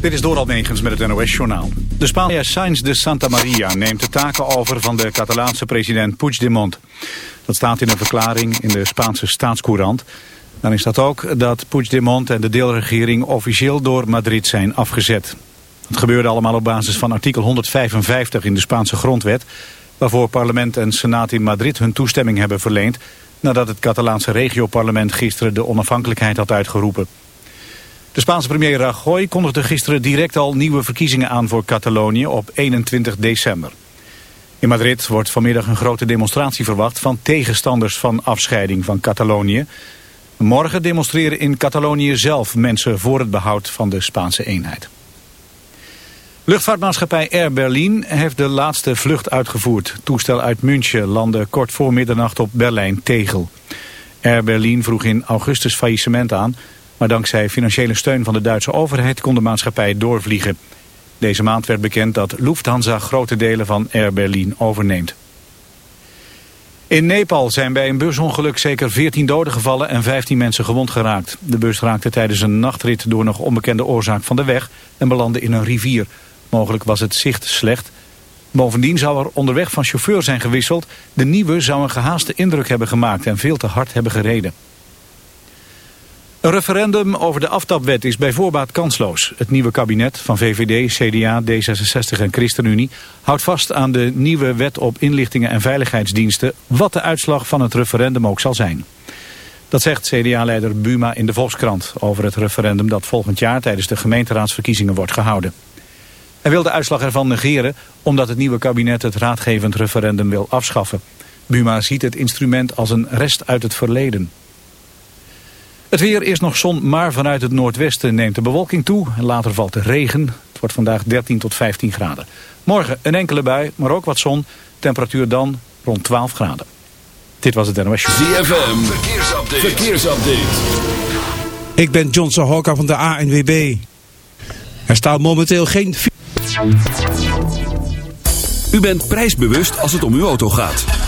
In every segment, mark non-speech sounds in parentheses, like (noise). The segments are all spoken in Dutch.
Dit is Doral Megens met het NOS-journaal. De Spaanse Sainz de Santa Maria neemt de taken over van de Catalaanse president Puigdemont. Dat staat in een verklaring in de Spaanse staatscourant. Dan staat ook dat Puigdemont en de deelregering officieel door Madrid zijn afgezet. Het gebeurde allemaal op basis van artikel 155 in de Spaanse grondwet... waarvoor parlement en senaat in Madrid hun toestemming hebben verleend... nadat het Catalaanse regioparlement gisteren de onafhankelijkheid had uitgeroepen. De Spaanse premier Rajoy kondigde gisteren direct al nieuwe verkiezingen aan voor Catalonië op 21 december. In Madrid wordt vanmiddag een grote demonstratie verwacht van tegenstanders van afscheiding van Catalonië. Morgen demonstreren in Catalonië zelf mensen voor het behoud van de Spaanse eenheid. Luchtvaartmaatschappij Air Berlin heeft de laatste vlucht uitgevoerd. Toestel uit München landde kort voor middernacht op Berlijn-Tegel. Air Berlin vroeg in augustus faillissement aan... Maar dankzij financiële steun van de Duitse overheid kon de maatschappij doorvliegen. Deze maand werd bekend dat Lufthansa grote delen van Air Berlin overneemt. In Nepal zijn bij een busongeluk zeker 14 doden gevallen en 15 mensen gewond geraakt. De bus raakte tijdens een nachtrit door nog onbekende oorzaak van de weg en belandde in een rivier. Mogelijk was het zicht slecht. Bovendien zou er onderweg van chauffeur zijn gewisseld. De nieuwe zou een gehaaste indruk hebben gemaakt en veel te hard hebben gereden. Een referendum over de aftapwet is bij voorbaat kansloos. Het nieuwe kabinet van VVD, CDA, D66 en ChristenUnie houdt vast aan de nieuwe wet op inlichtingen en veiligheidsdiensten, wat de uitslag van het referendum ook zal zijn. Dat zegt CDA-leider Buma in de Volkskrant over het referendum dat volgend jaar tijdens de gemeenteraadsverkiezingen wordt gehouden. Hij wil de uitslag ervan negeren omdat het nieuwe kabinet het raadgevend referendum wil afschaffen. Buma ziet het instrument als een rest uit het verleden. Het weer is nog zon, maar vanuit het noordwesten neemt de bewolking toe. Later valt de regen. Het wordt vandaag 13 tot 15 graden. Morgen een enkele bui, maar ook wat zon. Temperatuur dan rond 12 graden. Dit was het NOS Show. ZFM, verkeersupdate. verkeersupdate. Ik ben John Sahoka van de ANWB. Er staat momenteel geen... U bent prijsbewust als het om uw auto gaat.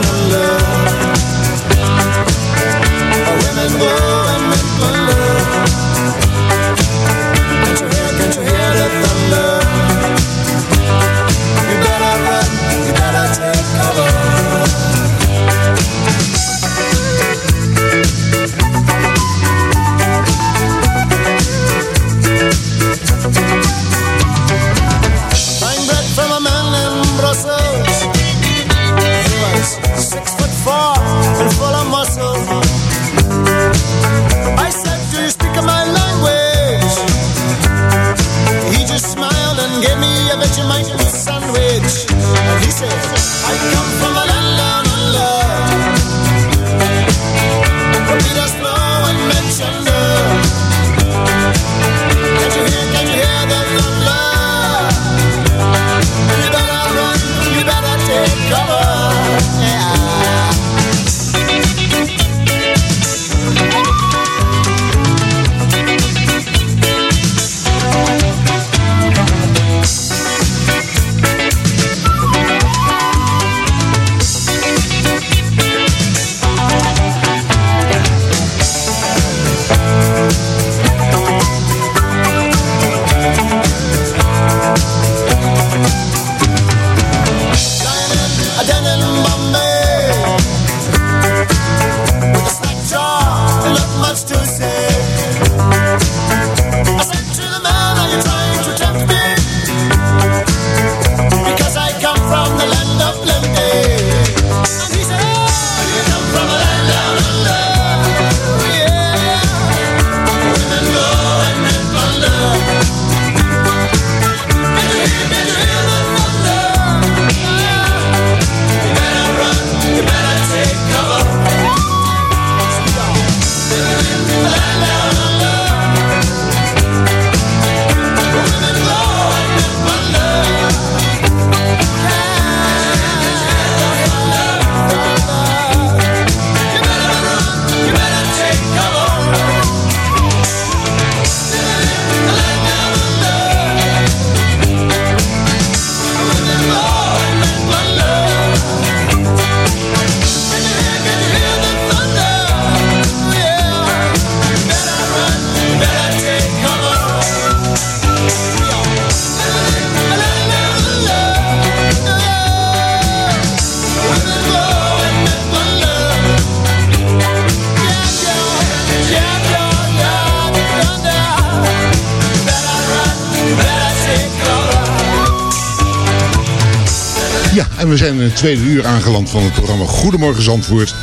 tweede uur aangeland van het programma Goedemorgen Zandvoort.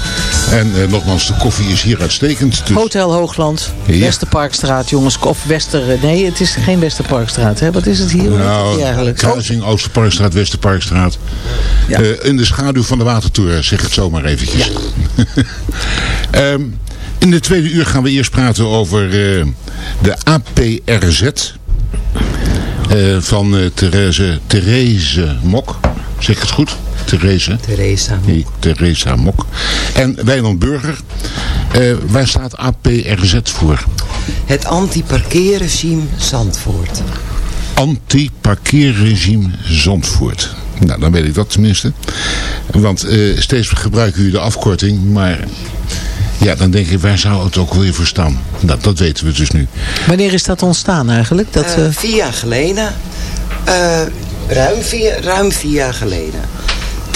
En eh, nogmaals, de koffie is hier uitstekend. Dus Hotel Hoogland, Ja. Westerparkstraat, jongens. Of Wester... eh, Nee, het is geen Westerparkstraat. Hè? Wat is het hier? Nou, eigenlijk? kruising Oosterparkstraat, Westerparkstraat. Ja. Eh, in de schaduw van de watertoren, zeg het zomaar eventjes. (laughs) Ehm, in de tweede uur gaan we eerst praten over eh, de APRZ van Therese, Therese Mok. Zeg ik het goed? Therese. Theresa. Nee, Theresa Mok. En Wijnand Burger. Eh, waar staat APRZ voor? Het anti-parkeerregime Zandvoort. Anti-parkeerregime Zandvoort. Nou, dan weet ik dat tenminste. Want eh, steeds gebruiken jullie de afkorting, maar ja, dan denk ik, waar zou het ook weer voor staan? Nou, dat weten we dus nu. Wanneer is dat ontstaan eigenlijk? Dat, Eh, eh, vier jaar geleden. Eh, ruim, vier, ruim vier jaar geleden.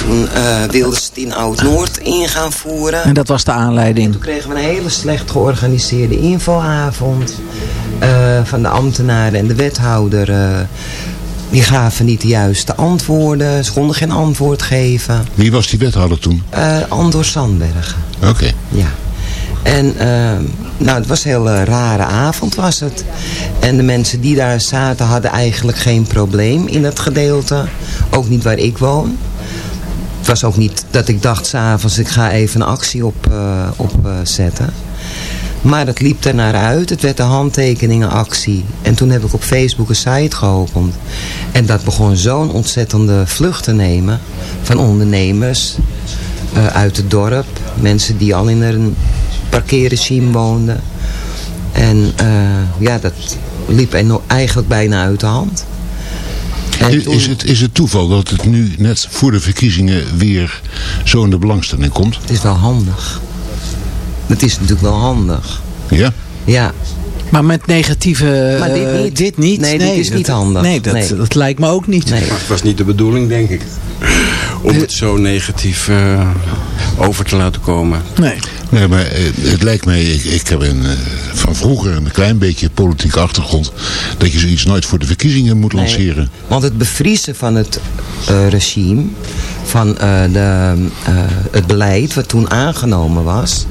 Toen eh, wilden ze het in Oud-Noord in gaan voeren. en dat was de aanleiding. Toen kregen we een hele slecht georganiseerde infoavond. eh, van de ambtenaren en de wethouder. eh, die gaven niet de juiste antwoorden. Ze konden geen antwoord geven. Wie was die wethouder toen? Eh Andor Sandbergen. Oké. Ja. En eh, nou, het was een hele rare avond was het. En de mensen die daar zaten hadden eigenlijk geen probleem in het gedeelte. Ook niet waar ik woon. Het was ook niet dat ik dacht s'avonds ik ga even een actie opzetten. Op, eh, zetten. maar het liep er naar uit. Het werd een handtekeningenactie. En toen heb ik op Facebook een site geopend. En dat begon zo'n ontzettende vlucht te nemen. Van ondernemers eh, uit het dorp. Mensen die al in een parkeerregime woonden. En eh, ja, dat liep eigenlijk bijna uit de hand. Is, het, is het toeval dat het nu net voor de verkiezingen weer zo in de belangstelling komt? Het is wel handig. Het is natuurlijk wel handig. Ja? Ja, Maar met negatieve... Maar dit eh, niet. dit niet. Nee, dit is dat- niet handig. Nee dat, Nee. dat lijkt me ook niet. nee. Maar het was niet de bedoeling, denk ik. Om het zo negatief eh, over te laten komen. Nee. Nee, maar eh, het lijkt mij, ik, ik heb een, eh, van vroeger een klein beetje politieke achtergrond, dat je zoiets nooit voor de verkiezingen moet Nee. lanceren. Want het bevriezen van het eh, regime, van eh, de, eh, het beleid wat toen aangenomen was...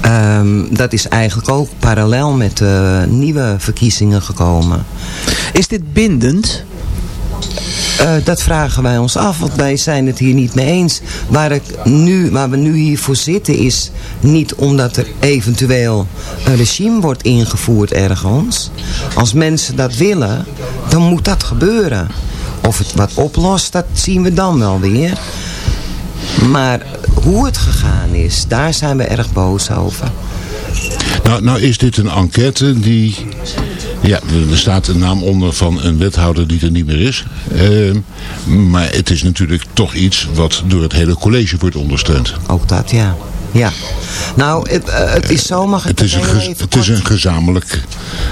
ehm, dat is eigenlijk ook parallel met de nieuwe verkiezingen gekomen. Is dit bindend? Eh, dat vragen wij ons af, want wij zijn het hier niet mee eens. Waar, ik nu, we nu hier voor zitten is niet omdat er eventueel een regime wordt ingevoerd ergens. Als mensen dat willen, dan moet dat gebeuren. Of het wat oplost, dat zien we dan wel weer. Maar hoe het gegaan is, daar zijn we erg boos over. Nou, nou is dit een enquête die... Ja, er- staat een naam onder van een wethouder die er niet meer is. Ehm, maar het is natuurlijk toch iets wat door het hele college wordt ondersteund. Ook dat, ja. Ja. Nou, het, eh, het is zo, mag ik Het is een, het is een gezamenlijk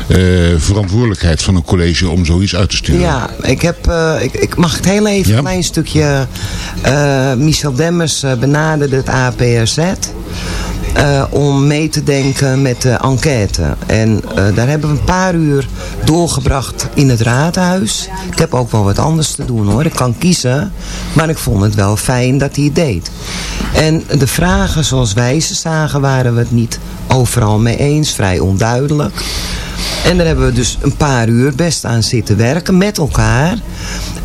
eh, verantwoordelijkheid van een college om zoiets uit te sturen. Ja, ik heb, eh, ik, ik mag het heel even Ja. een klein stukje. Michel Demmers benaderde het APRZ. Eh, om mee te denken met de enquête. En eh, daar hebben we een paar uur doorgebracht in het raadhuis. Ik heb ook wel wat anders te doen hoor. Ik kan kiezen. Maar ik vond het wel fijn dat hij het deed. En de vragen zoals wij ze zagen waren we het niet overal mee eens. Vrij onduidelijk. En daar hebben we dus een paar uur best aan zitten werken met elkaar.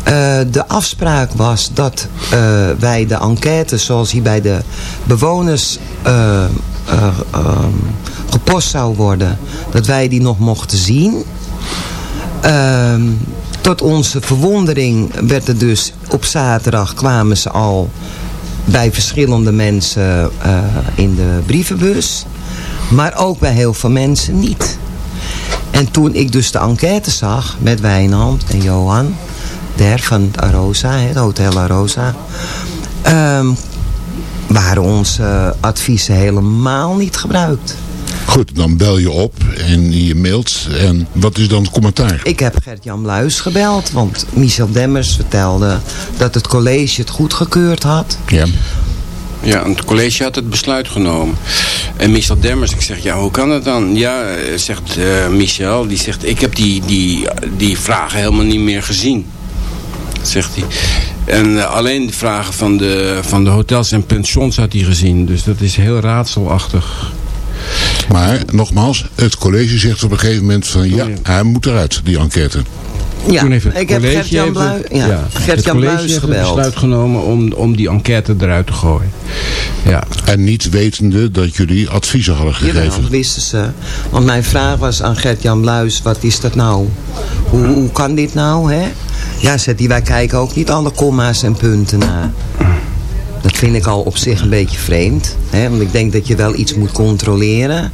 Eh, de afspraak was dat eh, wij de enquête zoals die bij de bewoners eh, eh, ehm, gepost zou worden, dat wij die nog mochten zien. Ehm, tot onze verwondering werd er dus op zaterdag kwamen ze al bij verschillende mensen in de brievenbus. Maar ook bij heel veel mensen niet. En toen ik dus de enquête zag met Wijnand en Johan, der van het Arosa, het Hotel Arosa, ehm, waren onze adviezen helemaal niet gebruikt. Goed, dan bel je op en je mailt. En wat is dan het commentaar? Ik heb Gert-Jan Bluis gebeld, want Michel Demmers vertelde dat het college het goedgekeurd had. Ja. Ja, het college had het besluit genomen. En Michel Demmers, ik zeg, ja, hoe kan het dan? Ja, eh, zegt eh, Michel, die zegt, ik heb die, die, die vragen helemaal niet meer gezien. Zegt hij. En eh, alleen de vragen van de, van de hotels en pensions had hij gezien. Dus dat is heel raadselachtig. Maar nogmaals, het college zegt op een gegeven moment van ja, hij moet eruit, die enquête. Ja, Toen heeft het ik heb Gert-Jan Bluis, het- ja, ja, Bluis heeft het gebeld. besluit genomen om, om die enquête eruit te gooien. Ja. En niet wetende dat jullie adviezen hadden gegeven. dat wisten ze. Want mijn vraag was aan Gert-Jan Bluis, wat is dat nou? Hoe, hoe kan dit nou, hè? Ja, zegt hij, wij kijken ook niet alle komma's en punten na. Dat vind ik al op zich een beetje vreemd. Hè? Want ik denk dat je wel iets moet controleren.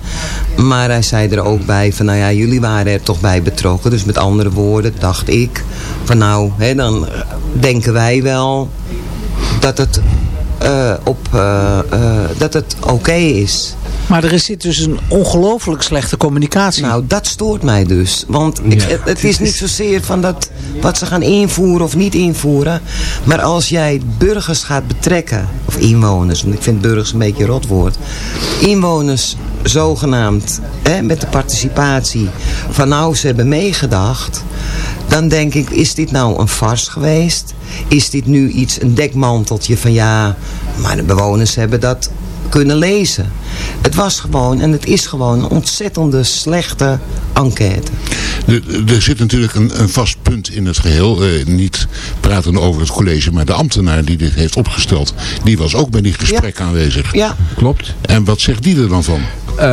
Maar hij zei er ook bij van, nou ja, jullie waren er toch bij betrokken. Dus met andere woorden dacht ik van nou, hè, dan denken wij wel dat het, eh, op, eh, eh, dat het oké is. Maar er zit dus een ongelooflijk slechte communicatie. Nou, dat stoort mij dus. Want ik, Ja. het, het is niet zozeer van dat, wat ze gaan invoeren of niet invoeren. Maar als jij burgers gaat betrekken, of inwoners, want ik vind burgers een beetje een rotwoord. Inwoners zogenaamd, hè, met de participatie van nou, ze hebben meegedacht. Dan denk ik, is dit nou een fars geweest? Is dit nu iets, een dekmanteltje van ja, maar de bewoners hebben dat kunnen lezen. Het was gewoon en het is gewoon een ontzettende slechte enquête. Er, er zit natuurlijk een, een vast punt in het geheel. eh, niet praten over het college, maar de ambtenaar die dit heeft opgesteld, die was ook bij die gesprek aanwezig. Ja, Klopt. En wat zegt die er dan van? Eh,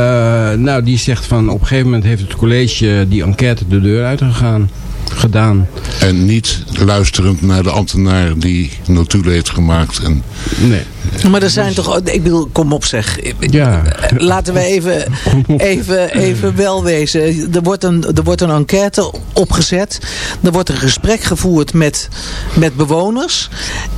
nou, die zegt van op een gegeven moment heeft het college die enquête de deur uitgegaan. Gedaan. En niet luisterend naar de ambtenaar die notulen heeft gemaakt. En, Nee. Maar er zijn toch... Ik bedoel, kom op zeg. Ja. Laten we even, (laughs) even, even wel wezen. Er wordt, een, er wordt een enquête opgezet. Er wordt een gesprek gevoerd met, met bewoners.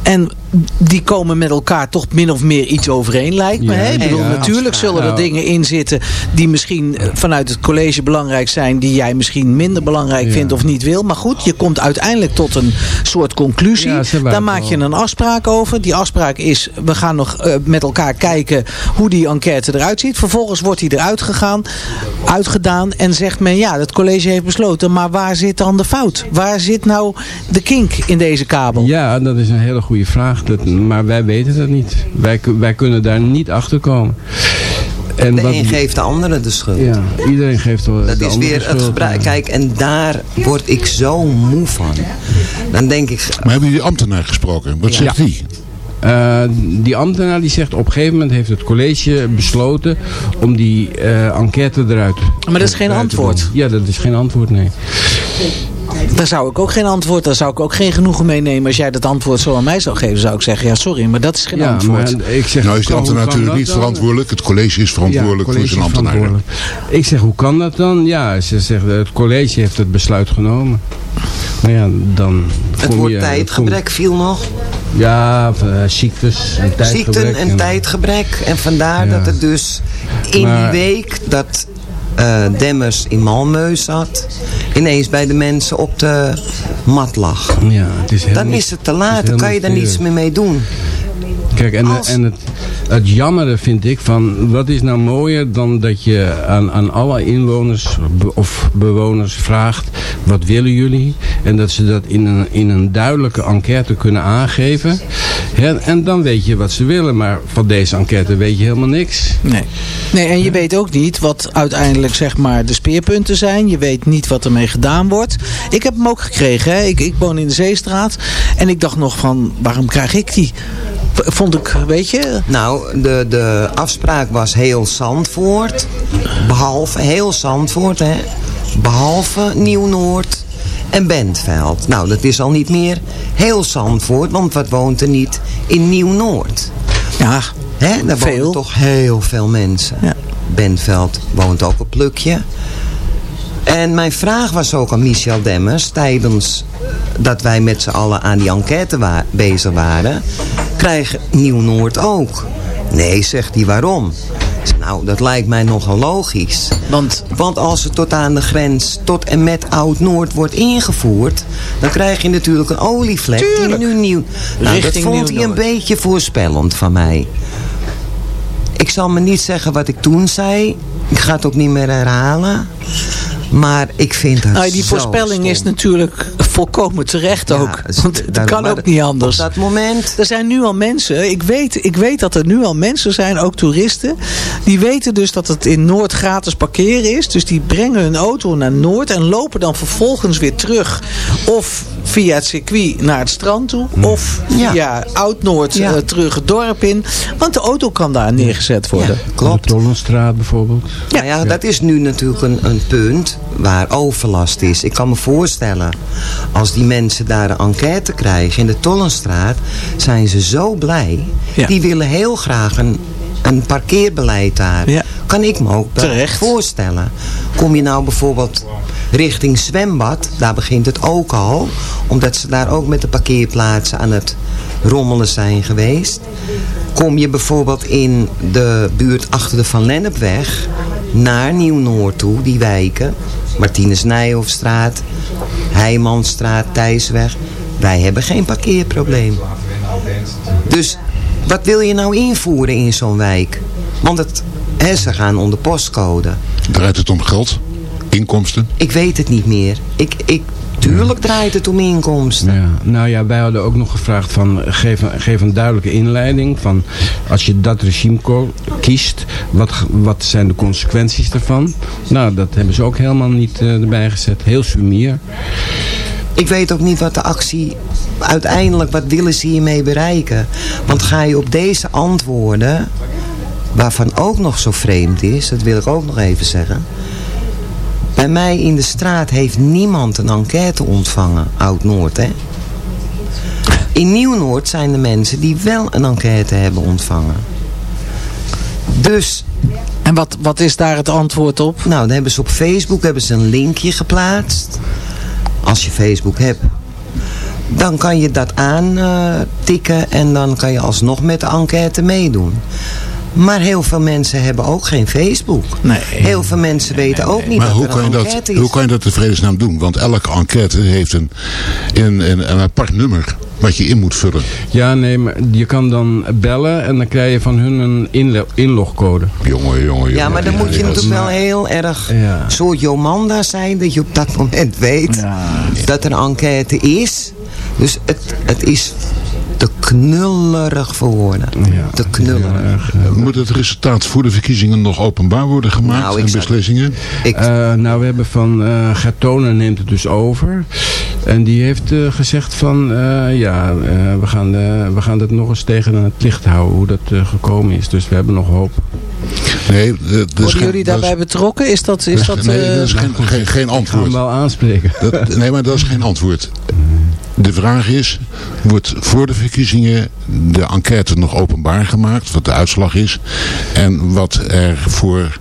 En die komen met elkaar toch min of meer iets overeen, lijkt me. Ja? Ik bedoel, ja. natuurlijk zullen er Nou. dingen in zitten die misschien eh, vanuit het college belangrijk zijn. Die jij misschien minder belangrijk Ja. vindt of niet wil. Maar goed, je komt uiteindelijk tot een soort conclusie. Daar maak je een afspraak over. Die afspraak is, we gaan nog eh, met elkaar kijken hoe die enquête eruit ziet. Vervolgens wordt die eruit gegaan, uitgedaan en zegt men ja, het college heeft besloten. Maar waar zit dan de fout? Waar zit nou de kink in deze kabel? Ja, dat is een hele goede vraag. Dat, maar wij weten dat niet. Wij, wij kunnen daar niet achter komen. En de wat- een geeft de andere de schuld. Ja, iedereen geeft wel Dat de is andere weer het schuld, gebruik. ja. Kijk, en daar word ik zo moe van. Dan denk ik, maar hebben jullie ambtenaar gesproken? Wat zegt Ja. die? Eh, die ambtenaar die zegt op een gegeven moment heeft het college besloten om die eh, enquête eruit Maar dat is geen antwoord. Ja, dat is geen antwoord, nee. Daar zou ik ook geen antwoord, daar zou ik ook geen genoegen mee nemen. Als jij dat antwoord zo aan mij zou geven, zou ik zeggen, ja sorry, maar dat is geen ja, antwoord. maar ik zeg, Nou is de ambtenaar natuurlijk niet dan? verantwoordelijk. Het college is verantwoordelijk Ja, voor zijn ambtenaar. Ik zeg, hoe kan dat dan? Ja, ze zegt, het college heeft het besluit genomen. Nou ja, dan het woord tijdgebrek viel nog. Ja, eh, ziektes en tijdgebrek. Ziekten en tijdgebrek. En vandaar Ja. dat het dus in Maar- die week dat eh, Demmers in Malmö zat, ineens bij de mensen op de mat lag. Ja, het is heel Dan is het te laat, dan kan je daar niets meer mee doen. Kijk, en, Als- en het, het jammere vind ik van, wat is nou mooier dan dat je aan, aan alle inwoners be- of bewoners vraagt, wat willen jullie? En dat ze dat in een, in een duidelijke enquête kunnen aangeven. Hè, en dan weet je wat ze willen, maar van deze enquête weet je helemaal niks. Nee. nee, en je weet ook niet wat uiteindelijk zeg maar de speerpunten zijn. Je weet niet wat ermee gedaan wordt. Ik heb hem ook gekregen. Hè. Ik, ik woon in de Zeestraat. En ik dacht nog van, waarom krijg ik die? Vond ik, weet je... Nou, de, de afspraak was heel Zandvoort. Behalve, heel Zandvoort, hè. Behalve Nieuw-Noord en Bentveld. Nou, dat is al niet meer heel Zandvoort, want wat woont er niet in Nieuw-Noord? Ja, Hè, daar Veel. wonen toch heel veel mensen. Ja. Bentveld woont ook een plukje. En mijn vraag was ook aan Michel Demmers... tijdens dat wij met z'n allen aan die enquête wa- bezig waren... krijgt Nieuw-Noord ook. Nee, zegt hij, waarom? Nou, dat lijkt mij nogal logisch. want Want als het tot aan de grens, tot en met Oud-Noord wordt ingevoerd... dan krijg je natuurlijk een olievlek Tuurlijk. die nu nieuw... Nou, dat vond hij een beetje voorspellend van mij. Ik zal me niet zeggen wat ik toen zei. Ik ga het ook niet meer herhalen. Maar ik vind het nou, die voorspelling is natuurlijk volkomen terecht Ja, ook. dus Want het daarom- kan ook niet anders. Op dat moment... Er zijn nu al mensen, ik weet, ik weet dat er nu al mensen zijn, ook toeristen, die weten dus dat het in Noord gratis parkeren is. Dus die brengen hun auto naar Noord en lopen dan vervolgens weer terug. Of via het circuit naar het strand toe. Of Ja. via Oud-Noord Ja. eh, terug het dorp in. Want de auto kan daar neergezet worden. Klopt. De Tollenstraat bijvoorbeeld. Nou ja, dat is nu natuurlijk een, een punt waar overlast is. Ik kan me voorstellen, als die mensen daar een enquête krijgen in de Tollenstraat, zijn ze zo blij. Ja. Die willen heel graag een, een parkeerbeleid daar. Ja. Kan ik me ook voorstellen. Kom je nou bijvoorbeeld richting zwembad, daar begint het ook al. Omdat ze daar ook met de parkeerplaatsen aan het rommelen zijn geweest. Kom je bijvoorbeeld in de buurt achter de Van Lennepweg naar Nieuw-Noord toe, die wijken. Martinus Nijhoffstraat, Heijmanstraat, Thijsweg. Wij hebben geen parkeerprobleem. Dus wat wil je nou invoeren in zo'n wijk? Want het, hè, ze gaan onder postcode. Draait het om geld? Inkomsten? Ik weet het niet meer. Ik, ik, tuurlijk draait het om inkomsten. Ja, nou ja, wij hadden ook nog gevraagd van geef een, geef een duidelijke inleiding van als je dat regime kiest, wat, wat zijn de consequenties daarvan? Nou, dat hebben ze ook helemaal niet eh, erbij gezet. Heel sumier. Ik weet ook niet wat de actie uiteindelijk, wat willen ze hiermee bereiken? Want ga je op deze antwoorden, waarvan ook nog zo vreemd is, dat wil ik ook nog even zeggen. Bij mij in de straat heeft niemand een enquête ontvangen, Oud-Noord hè. In Nieuw-Noord zijn er mensen die wel een enquête hebben ontvangen. Dus En wat, wat is daar het antwoord op? nou, dan hebben ze op Facebook hebben ze een linkje geplaatst. Als je Facebook hebt. Dan kan je dat aantikken en dan kan je alsnog met de enquête meedoen. Maar heel veel mensen hebben ook geen Facebook. Nee. Heel veel mensen weten ook niet Maar dat hoe er kan, je een dat, enquête is. hoe kan je dat in vredesnaam doen? Want elke enquête heeft een, een, een, een apart nummer wat je in moet vullen. Ja, nee, maar je kan dan bellen en dan krijg je van hun een inlo- inlogcode. Jongen, jongen, jongen. Ja, maar dan moet je ja, natuurlijk dat- wel heel erg Ja. soort Jomanda zijn. Dat je op dat moment weet dat er een enquête is. Dus het, het is te knullerig voor woorden. Te knullerig. Moet het resultaat voor de verkiezingen nog openbaar worden gemaakt Nou, en beslissingen? Ik, Eh, nou, we hebben van eh Gertone neemt het dus over. En die heeft eh, gezegd van, eh, ja, eh, we, gaan, eh, we gaan het nog eens tegen het licht houden hoe dat eh, gekomen is. Dus we hebben nog hoop. Nee, dat- dat is Worden jullie dat is- daarbij betrokken? Is dat, is dat, nee, eh, dat is geen, geen, geen Ik ga hem antwoord. wel aanspreken. Dat, nee, maar dat is geen antwoord. De vraag is, wordt voor de verkiezingen de enquête nog openbaar gemaakt, wat de uitslag is, en wat er voor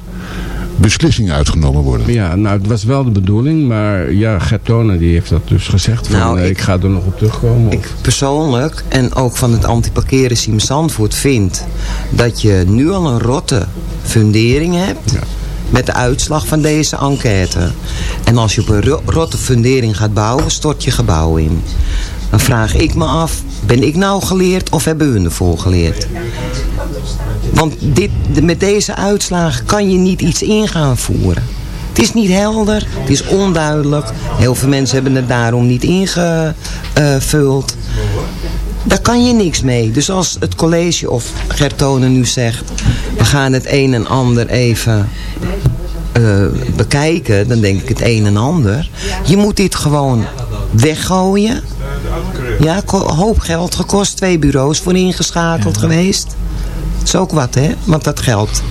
beslissingen uitgenomen worden? Ja, nou, het was wel de bedoeling. Maar ja, Gertone die heeft dat dus gezegd. Van, Nou, eh, ik, ik- ga er nog op terugkomen. ik persoonlijk en ook van het antiparkeren Siem Zandvoort vind dat je nu al een rotte fundering hebt. Met de uitslag van deze enquête. En als je op een ro- rotte fundering gaat bouwen, stort je gebouw in. Dan vraag ik me af, ben ik nou geleerd of hebben hun ervoor geleerd? Want dit, met deze uitslagen kan je niet iets in gaan voeren. Het is niet helder, het is onduidelijk. Heel veel mensen hebben het daarom niet ingevuld. Daar kan je niks mee. Dus als het college of Gertone nu zegt... we gaan het een en ander even eh, bekijken... dan denk ik het een en ander. Je moet dit gewoon weggooien. Ja, hoop geld gekost. Twee bureaus voor ingeschakeld geweest. Dat is ook wat, hè? Want dat geld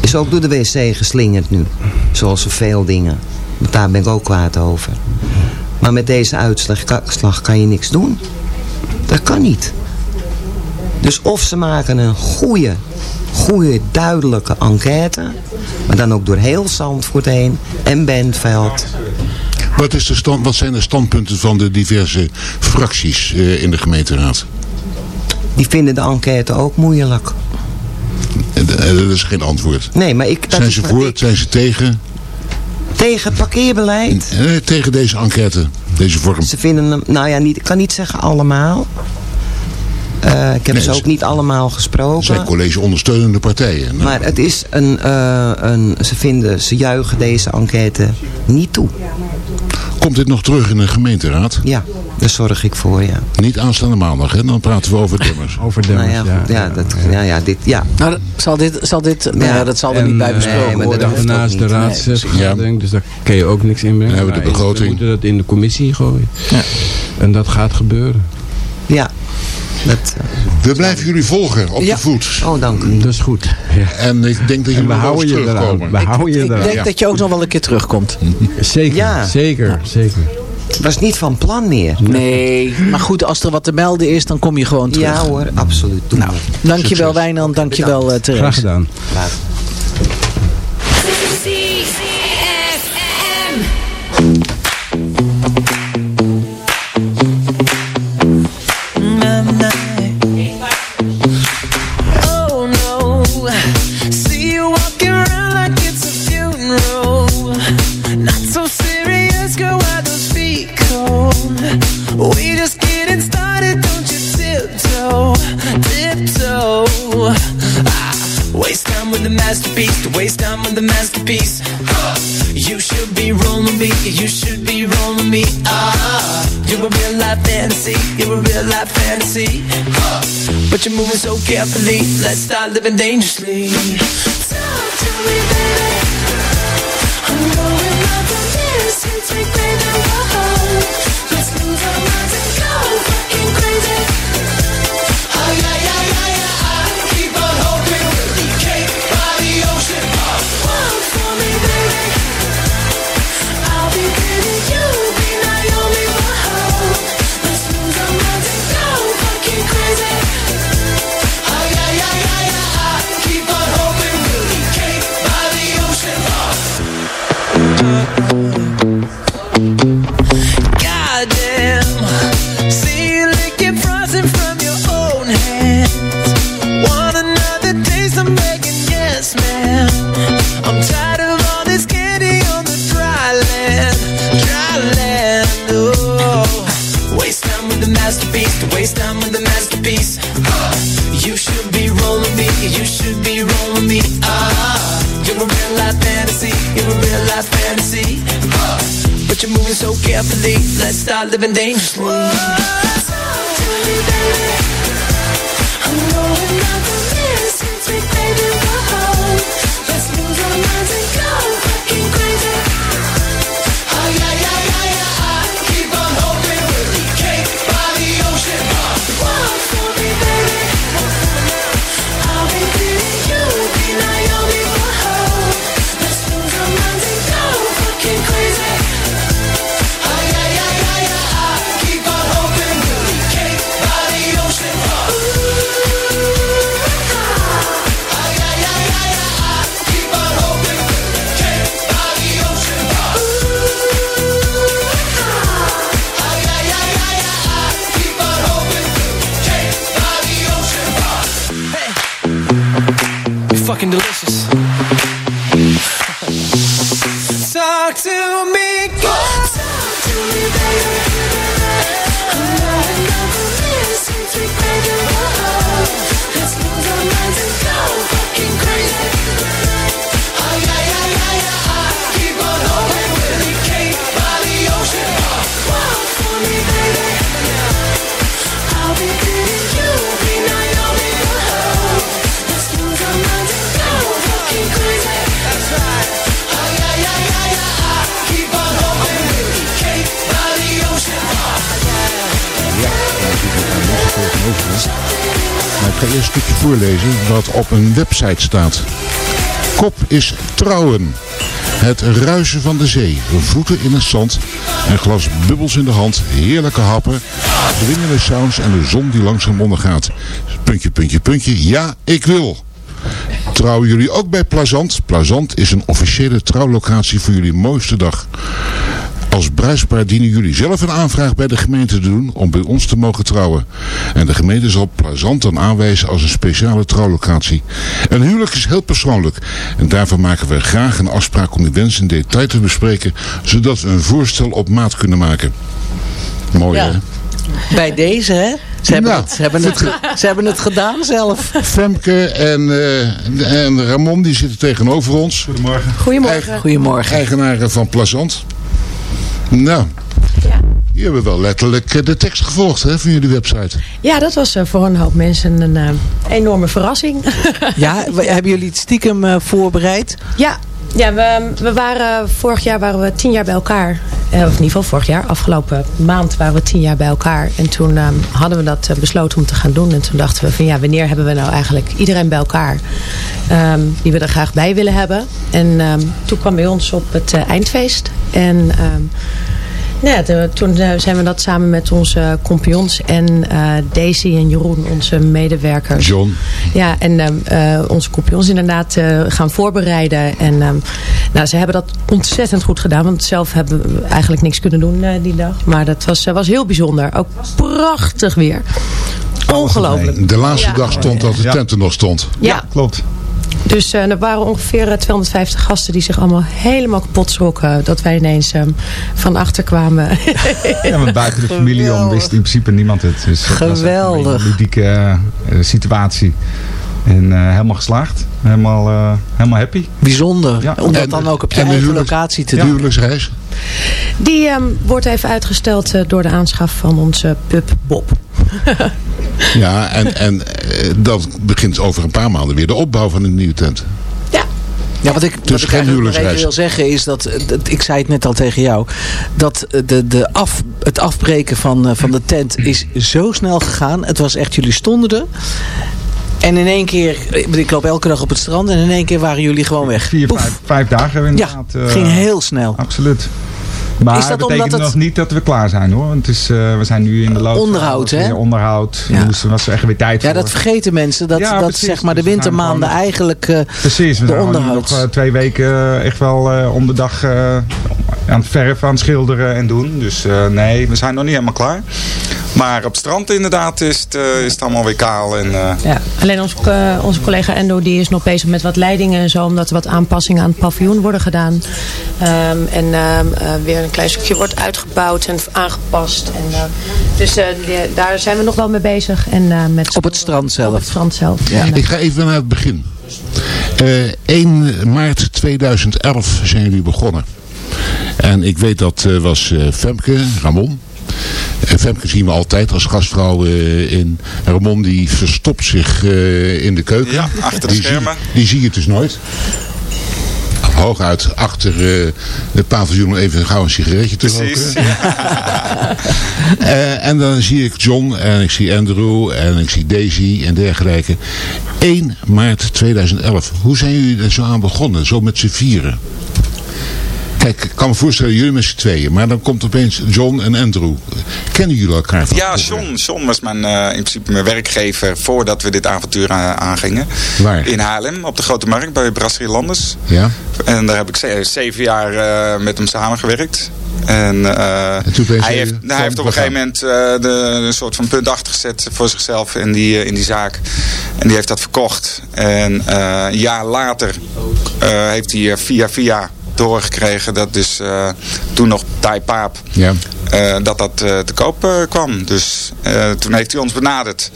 is ook door de wc geslingerd nu. Zoals zoveel dingen. Want daar ben ik ook kwaad over. Maar met deze uitslag ka- slag kan je niks doen. Dat kan niet. Dus of ze maken een goede, goede, duidelijke enquête. Maar dan ook door heel Zandvoort heen. En Bentveld. Wat, is de stand, wat zijn de standpunten van de diverse fracties eh, in de gemeenteraad? Die vinden de enquête ook moeilijk. Eh, eh, Dat is geen antwoord. Nee, maar ik... dat Zijn ze voor, ik- zijn ze tegen? tegen het parkeerbeleid. Eh, tegen deze enquête, deze vorm. Ze vinden hem, nou ja, niet, ik kan niet zeggen allemaal. Eh, ik heb Nee, ze ook niet allemaal Het gesproken. zijn college ondersteunende partijen. Nou, Maar het is een, eh, een, ze vinden, ze juichen deze enquête niet toe. Komt dit nog terug in de gemeenteraad? Ja, daar zorg ik voor, ja. Niet aanstaande maandag, hè? Dan praten we over Demmers. (laughs) Over Nou Demmers, ja, ja. ja, dat, ja, ja, dit, ja. Nou, zal dit, zal dit nou ja, dat zal er En, niet bij eh, besproken nee, maar worden. dat Daarnaast de raadsvergadering, dus daar kun je ook niks inbrengen. Dan hebben we de begroting. We moeten dat in de commissie gooien. Ja. En dat gaat gebeuren. Ja. Dat, eh, We blijven jullie volgen op Ja. de voet. oh, dank u. Dat is goed. Ja. En ik denk dat jullie we wel houden eens je eraan. terugkomen. We houden je Ik eraan. denk Ja. dat je ook nog wel een keer terugkomt. Zeker, Ja. zeker, zeker. Was niet van plan meer. Nee, maar goed, als er wat te melden is, dan kom je gewoon terug. Ja hoor, absoluut. Doe Nou, dankjewel Wijnand, dankjewel uh, Graag Therese. gedaan. Laat. Life fantasy, you're a real life fantasy. Huh. But you're moving so carefully, let's start living dangerously. Talk to me, baby. You should be rolling me. Ah, you're a real life fantasy, you're a real life fantasy. Uh, but you're moving so carefully, let's start living dangerously. To me, baby. Ga eerst een stukje voorlezen wat op een website staat. Kop is trouwen. Het ruisen van de zee, voeten in het zand, een glas bubbels in de hand, heerlijke happen, dwingende sounds en de zon die langzaam ondergaat. Puntje, puntje, puntje, ja, ik wil. Trouwen jullie ook bij Plazant? Plazant is een officiële trouwlocatie voor jullie mooiste dag. Als bruidspaar dienen jullie zelf een aanvraag bij de gemeente te doen om bij ons te mogen trouwen. En de gemeente zal Plazant dan aanwijzen als een speciale trouwlocatie. Een huwelijk is heel persoonlijk en daarvoor maken we graag een afspraak om die wens in detail te bespreken, zodat we een voorstel op maat kunnen maken. Mooi Ja. hè? Bij deze, hè? Ze hebben, het, ze, hebben het, (laughs) ze hebben het gedaan zelf. Femke en, eh, en Ramon die zitten tegenover ons. Goedemorgen. Goedemorgen. Eigenaren van Plazant. Nou, je hebt wel letterlijk eh, de tekst gevolgd hè, van jullie website. Ja, dat was eh, voor een hoop mensen een eh, enorme verrassing. Ja, hebben jullie het stiekem eh, voorbereid? ja, ja we, we waren, vorig jaar waren we tien jaar bij elkaar. Eh, of in ieder geval vorig jaar, afgelopen maand waren we tien jaar bij elkaar. En toen eh, hadden we dat eh, besloten om te gaan doen. En toen dachten we van ja, wanneer hebben we nou eigenlijk iedereen bij elkaar? ehm, die we er graag bij willen hebben. En ehm, toen kwam bij ons op het eh, eindfeest. En... ehm, nou ja, de- toen eh, zijn we dat samen met onze compagnons en eh, Daisy en Jeroen, onze medewerkers. John. Ja, en ehm, eh, onze compagnons inderdaad eh, gaan voorbereiden. En ehm, nou, ze hebben dat ontzettend goed gedaan. Want zelf hebben we eigenlijk niks kunnen doen eh, die dag. Maar dat was, eh, was heel bijzonder. Ook prachtig weer. Ongelooflijk. De laatste Ja. dag stond dat de tent er nog stond. Ja, Klopt. Dus eh, er waren ongeveer eh, 250 gasten die zich allemaal helemaal kapot schrokken. Dat wij ineens ehm, van achter kwamen. Ja, want (laughs) buiten de familie om wist in principe niemand het. Dus het was Geweldig. Een ludieke eh, situatie. En eh, helemaal geslaagd. Helemaal, eh, helemaal happy. Bijzonder. Ja. Om dat En- dan ook op je en de eigen locatie te De doen. huwelijksreis. Die ehm, wordt even uitgesteld eh, door de aanschaf van onze pub Bob. (laughs) Ja, en, en eh, dan begint over een paar maanden weer de opbouw van een nieuwe tent. Ja, wat ik, wat Dus ik nog even huwelijksreis. wil zeggen is dat, eh, dat, ik zei het net al tegen jou, dat eh, de, de af, het afbreken van, van de tent is zo snel gegaan. Het was echt, jullie stonden er. En in één keer, ik ik loop elke dag op het strand en in één keer waren jullie gewoon weg. Vier, vijf, vijf dagen Ja, inderdaad. eh, ging heel snel. Absoluut. Maar Is dat dat omdat betekent het- nog niet dat we klaar zijn hoor. Want het is, eh, we zijn nu in de loop. Onderhoud, hè? Onderhoud. Ja. Er was echt weer tijd Ja, voor. dat vergeten mensen. Dat, Ja, dat precies. zeg maar de wintermaanden eigenlijk eh, Precies, we zijn nog eh, twee weken echt wel om de dag aan het verven, aan het schilderen en doen. Dus eh, nee, we zijn nog niet helemaal klaar. Maar op het strand inderdaad is het, eh, is het allemaal weer kaal. En, eh, Ja. Alleen onze, eh, onze collega Endo die is nog bezig met wat leidingen en zo. Omdat er wat aanpassingen aan het paviljoen worden gedaan. Ehm, en ehm, eh, weer een klein stukje wordt uitgebouwd en aangepast. En, eh, dus eh, daar zijn we nog wel mee bezig. En, eh, met op het strand op zelf. het strand zelf. Ja. En, Ik ga even naar het begin. Eh 1 maart 2011 zijn jullie begonnen. En ik weet dat eh, was eh, Femke, Ramon. Femke zien we altijd als gastvrouw eh, in. Ramon die verstopt zich in de keuken. Ja, achter de Die zie- schermen. die zie je dus nooit. Hooguit achter eh het paviljoen om even gauw een sigaretje te Precies. roken. (laughs) En dan zie ik John en ik zie Andrew en ik zie Daisy en dergelijke. 1 maart 2011. Hoe zijn jullie er zo aan begonnen? Zo met z'n vieren? Kijk, ik kan me voorstellen, jullie met z'n tweeën. Maar dan komt opeens John en Andrew. Kennen jullie elkaar van Ja? John, John was mijn, eh, in principe mijn werkgever voordat we dit avontuur aan- aangingen. Waar? In Haarlem, op de Grote Markt, bij Brasserie Landers. Ja? En daar heb ik ze- zeven jaar eh, met hem samengewerkt. En, je hij, heeft, hij heeft op een gegeven moment de, een soort van punt achtergezet voor zichzelf in die, in die zaak. En die heeft dat verkocht. En een jaar later heeft hij via via doorgekregen dat dus eh, toen nog Thai Paap Ja. eh, dat dat eh, te koop kwam. Dus eh, toen heeft hij ons benaderd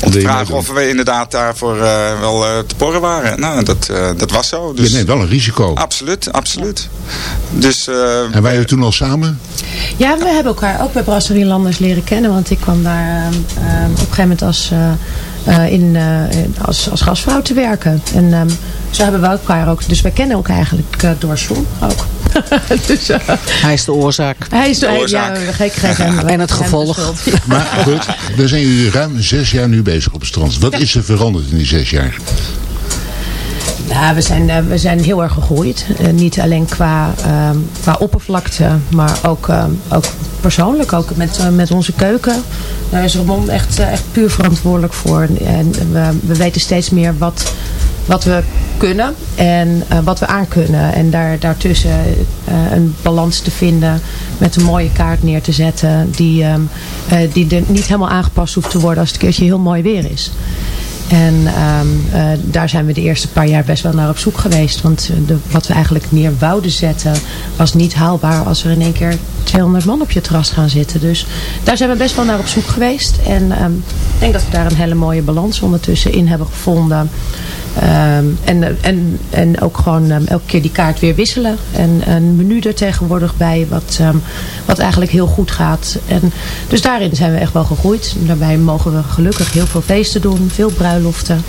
om te je vragen of we inderdaad daarvoor eh, wel eh, te porren waren. Nou, dat, eh, dat was zo. Je Dus, neemt wel een risico. Absoluut, absoluut. Dus, eh, En wij toen al samen? Ja, we hebben elkaar ook bij Brasserie Landers leren kennen. Want ik kwam daar ehm, ehm, op een gegeven moment als, eh, eh, in, eh, in- als, als gastvrouw te werken. En ehm, zo hebben we elkaar ook. Dus wij kennen elkaar eigenlijk eh, door John ook. (laughs) dus, eh, Hij is de oorzaak. hij is de, De ja, oorzaak. we geven geven hem- (laughs) En het gevolg. Ja. Maar goed, dan zijn jullie ruim zes jaar nu bezig op het strand. Wat is er veranderd in die zes jaar? Ja, we zijn, eh, we zijn heel erg gegroeid. Eh, niet alleen qua, ehm, qua oppervlakte, maar ook, ehm, ook persoonlijk. Ook met, eh, met onze keuken. Daar is Ramon echt, echt puur verantwoordelijk voor. En we, we weten steeds meer wat, wat we kunnen en wat we aan kunnen. En daar, daartussen een balans te vinden met een mooie kaart neer te zetten. Die, ehm, eh, die er niet helemaal aangepast hoeft te worden als het een keertje heel mooi weer is. En ehm, eh, daar zijn we de eerste paar jaar best wel naar op zoek geweest. Want eh, de, wat we eigenlijk neer wouden zetten was niet haalbaar als er in één keer 200 man op je terras gaan zitten. Dus daar zijn we best wel naar op zoek geweest. En ehm, ik denk dat we daar een hele mooie balans ondertussen in hebben gevonden. Ehm, en, en, en ook gewoon ehm, elke keer die kaart weer wisselen. En een menu er tegenwoordig bij, wat, ehm, wat eigenlijk heel goed gaat. En, dus daarin zijn we echt wel gegroeid. Daarbij mogen we gelukkig heel veel feesten doen, veel bruiloften.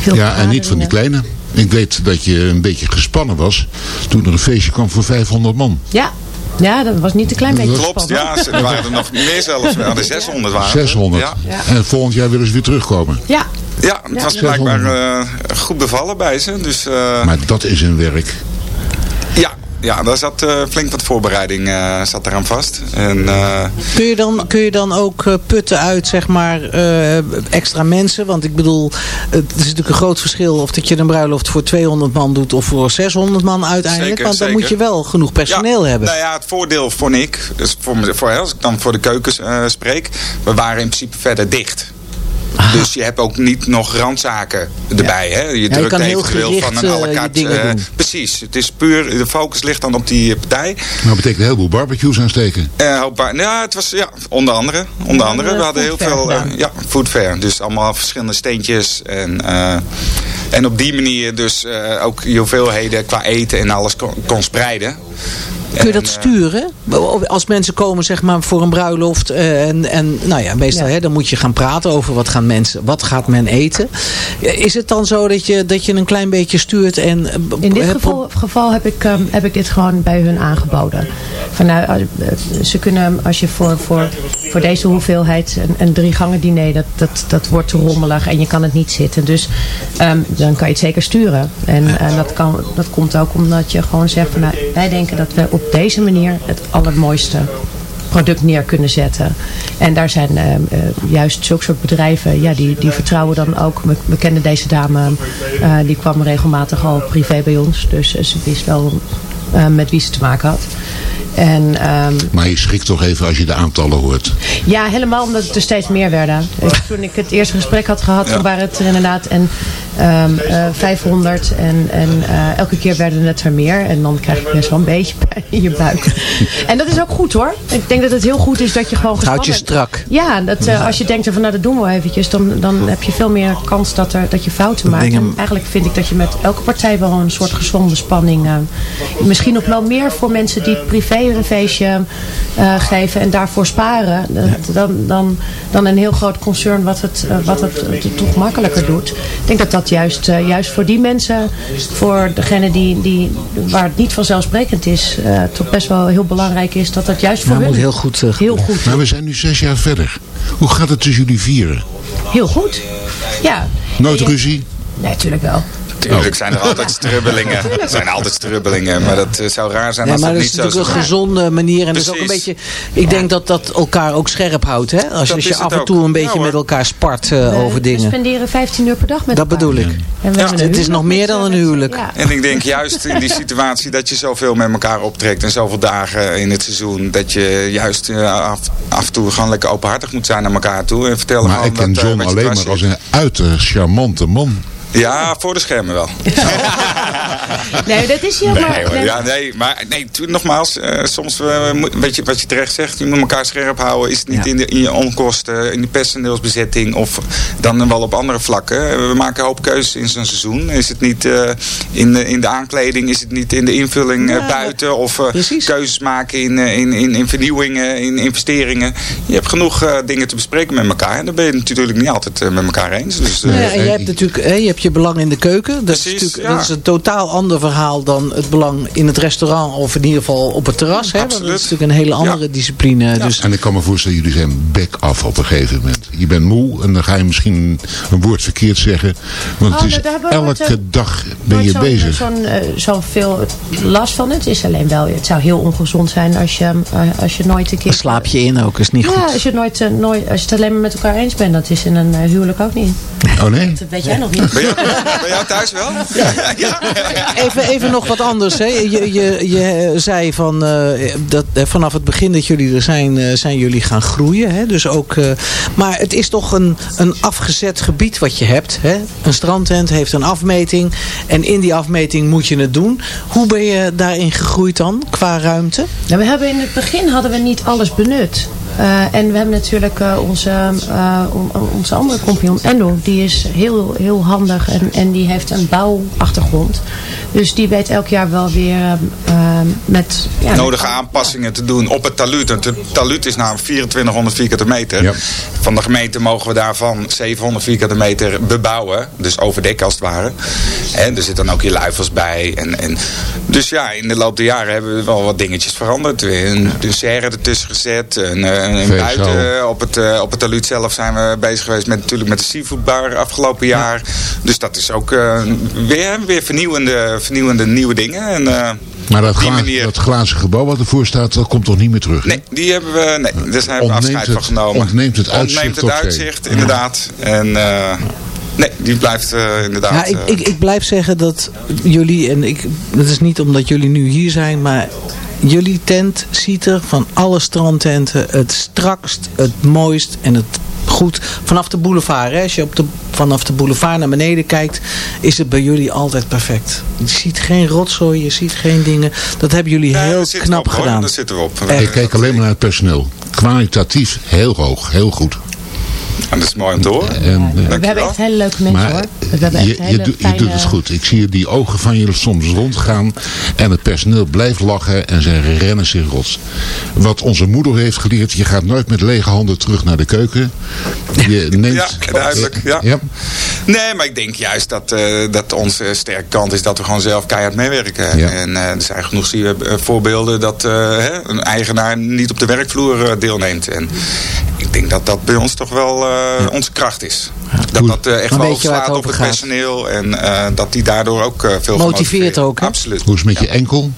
Veel Ja, en niet van die kleine. Ik weet dat je een beetje gespannen was toen er een feestje kwam voor 500 man. Ja. Ja, dat was niet een klein beetje Klopt, spannend. ja. ze- Er waren er nog meer zelfs. wel. De (laughs) 600 waren er. 600. Ja. En volgend jaar willen ze weer terugkomen. Ja. Ja, het was blijkbaar eh, goed bevallen bij ze. Dus eh, Maar dat is een werk. Ja, daar zat eh, flink wat voorbereiding eh, zat eraan vast. En, eh, Kun je dan, kun je dan ook putten uit zeg maar, extra mensen? Want ik bedoel, het is natuurlijk een groot verschil of dat je een bruiloft voor 200 man doet of voor 600 man uiteindelijk. Zeker, want dan zeker. moet je wel genoeg personeel ja, hebben. Nou ja, het voordeel vond ik, dus voor, voor, als ik dan voor de keukens spreek, we waren in principe verder dicht. Dus je hebt ook niet nog randzaken erbij. Hè? Je je drukt eventueel van een la eh, dingen eh, precies. Het is puur, de focus ligt dan op die partij. Nou, dat betekent een heleboel barbecues aansteken. Eh, hoop waar- ja, het was ja, onder andere. Onder andere. hebben We hadden heel veel eh, ja, food fair. Dus allemaal verschillende steentjes. En, eh, en op die manier dus eh, ook je hoeveelheden qua eten en alles kon, kon spreiden. Kun je dat En, eh, sturen? Als mensen komen zeg maar, voor een bruiloft eh, en, en nou ja, meestal Ja. hè, dan moet je gaan praten over wat, gaan mensen, wat gaat men eten. Is het dan zo dat je, dat je een klein beetje stuurt en... eh, In dit geval, geval heb, ik, ehm, heb ik dit gewoon bij hun aangeboden. Van, nou, ze kunnen, als je voor, voor, voor deze hoeveelheid een, een drie gangen diner, dat, dat, dat wordt te rommelig en je kan het niet zitten. Dus ehm, dan kan je het zeker sturen. En eh, dat, kan, dat komt ook omdat je gewoon zegt, van, nou, wij denken dat we op deze manier het allermooiste product neer kunnen zetten. En daar zijn eh, eh, juist zulke soort bedrijven, ja, die, die vertrouwen dan ook. We, we kennen deze dame, eh, die kwam regelmatig al privé bij ons. Dus ze wist wel met wie ze te maken had. En ehm, Maar je schrikt toch even als je de aantallen hoort. ja, helemaal omdat het er steeds meer werden. Toen ik het eerste gesprek had gehad, toen waren het er inderdaad en, ehm, eh, 500. En, en eh, elke keer werden het er meer. En dan krijg je best wel een beetje (laughs) pijn in je buik. (laughs) en dat is ook goed hoor. Ik denk dat het heel goed is dat je gewoon Houd je strak. Ja, dat, eh, als je denkt van nou dat doen we eventjes. Dan, dan heb je veel meer kans dat, er, dat je fouten maakt. En eigenlijk vind ik dat je met elke partij wel een soort gezonde spanning. misschien nog wel meer voor mensen die privé een feestje geven en daarvoor sparen. Dan, dan, dan een heel groot concern wat het, wat het, het toch makkelijker doet. Ik denk dat dat juist, eh, juist voor die mensen, voor degene die, die, waar het niet vanzelfsprekend is, eh, toch best wel heel belangrijk is dat dat juist voor Nou, hun moet heel goed, eh, heel goed Maar we zijn nu zes jaar verder. Hoe gaat het tussen jullie vieren? Heel goed. Ja. Nooit ruzie? Nee, natuurlijk wel. Tuurlijk zijn er altijd strubbelingen. Er zijn altijd strubbelingen. Maar dat eh, zou raar zijn Ja, als maar dat dat niet is zo natuurlijk zou een zijn. gezonde manier. En dat is ook een beetje. Ik denk dat dat elkaar ook scherp houdt. Hè? Als je, Dat als je is af en ook. toe een beetje Ja, hoor. met elkaar spart eh, We- over We dingen. spenderen 15 uur per dag met Dat elkaar. bedoel ik. We een het is nog meer dan een huwelijk. Ja. En ik denk juist in die situatie dat je zoveel met elkaar optrekt en zoveel dagen in het seizoen, dat je juist eh, af, af en toe gewoon lekker openhartig moet zijn naar elkaar toe en vertellen Maar ik ken John alleen maar als een uiterst charmante man. Ja, voor de schermen wel. (laughs) Nee, dat is Nee, hoor. nee. Ja, nee, maar nee, tu- nogmaals, eh, soms, eh, moet- weet je wat je terecht zegt, je moet elkaar scherp houden. Is het niet Ja. in, de, in je onkosten, in de personeelsbezetting of dan wel op andere vlakken. We maken een hoop keuzes in zo'n seizoen. Is het niet eh, in, de, in de aankleding, is het niet in de invulling eh, Ja, buiten of eh, keuzes maken in, eh, in, in, in vernieuwingen, in investeringen. Je hebt genoeg eh, dingen te bespreken met elkaar en dan ben je het natuurlijk niet altijd eh, met elkaar eens. Dus, eh, ja, en je hebt natuurlijk hè, je, hebt je belang in de keuken. Dat, is, natuurlijk, ja. dat is een totaal ander verhaal dan het belang in het restaurant. Of in ieder geval op het terras. Hè, want dat is natuurlijk een hele andere Ja. discipline. Dus En ik kan me voorstellen, jullie zijn bek af op een gegeven moment. Je bent moe en dan ga je misschien een woord verkeerd zeggen. Want Oh, het is elke dag ben je zo'n- bezig. Zo'n eh, zo'n veel last van het is alleen wel. Het zou heel ongezond zijn als je, eh, als je nooit een keer. slaap je in ook. is niet Ja, goed. als je, nooit, eh, nooit, als je het alleen maar met elkaar eens bent, dat is in een huwelijk ook niet. Oh nee? Dat weet jij nog niet. Bij jou, thuis wel? (laughs) Ja. Even, even nog wat anders. Hè. Je, je, je zei van, eh, dat eh, vanaf het begin dat jullie er zijn, eh, zijn jullie gaan groeien. Hè. Dus ook, eh, maar het is toch een, een afgezet gebied wat je hebt. Hè. Een strandtent heeft een afmeting. En in die afmeting moet je het doen. Hoe ben je daarin gegroeid dan, qua ruimte? Nou, we hebben in het begin hadden we niet alles benut. Eh, en we hebben natuurlijk eh, onze, eh, on- on- onze andere compagnon, Endo. Die is heel, heel handig en, en die heeft een bouwachtergrond. Dus die weet elk jaar wel weer eh, eh, met... Ja, nodige aanpassingen te doen op het taluut. Het taluut is namelijk 2400 vierkante meter. Van de gemeente mogen we daarvan 700 vierkante meter bebouwen. Dus overdekken als het ware. En er zitten dan ook hier luifels bij. En, en, dus ja, in de loop der jaren hebben we wel wat dingetjes veranderd. Weer Een, een serre ertussen gezet. Een, eh, een Vezel. buiten op het, eh, op het taluut zelf zijn we bezig geweest met, natuurlijk met de seafoodbar afgelopen jaar. Dus dat is ook eh, weer, weer vernieuwende, vernieuwende nieuwe dingen. En, eh, Maar dat, gla- manier- dat glazen gebouw wat ervoor staat, dat komt toch niet meer terug? hè? Nee, die hebben we, nee, daar zijn we afscheid van het- genomen. ontneemt het uitzicht Ontneemt het uitzicht, inderdaad. En eh, nee, die blijft eh, inderdaad... Ja, ik, ik, ik blijf zeggen dat jullie, en ik, het is niet omdat jullie nu hier zijn, maar jullie tent ziet er van alle strandtenten het strakst, het mooist en het goed. Vanaf de boulevard, hè, als je op de, vanaf de boulevard naar beneden kijkt, is het bij jullie altijd perfect. Je ziet geen rotzooi, je ziet geen dingen. Dat hebben jullie nee, heel knap op, hoor. gedaan. Daar zitten we op. Ik kijk alleen maar naar het personeel. Kwalitatief heel hoog, heel goed. En dat is mooi om te horen. En, eh, we hebben echt hele leuke mensen Maar hoor. We hebben echt je, je, je fijne... doet het goed. Ik zie die ogen van je soms rondgaan. En het personeel blijft lachen en ze rennen zich rots. Wat onze moeder heeft geleerd. Je gaat nooit met lege handen terug naar de keuken. Je (laughs) neemt... Ja, duidelijk. Ja. Ja. Nee, maar ik denk juist dat, eh, dat onze sterke kant is dat we gewoon zelf keihard meewerken. Ja. En eh, er zijn genoeg zie je, eh, voorbeelden dat eh, hè, een eigenaar niet op de werkvloer eh, deelneemt. En ik denk dat dat bij ons toch wel eh, onze kracht is. Dat dat eh, echt wel slaat op het gaat. personeel. En eh, dat die daardoor ook eh, veel Motiveert gemotiveerd- ook, hè? Absoluut. Hoe is het met je enkel?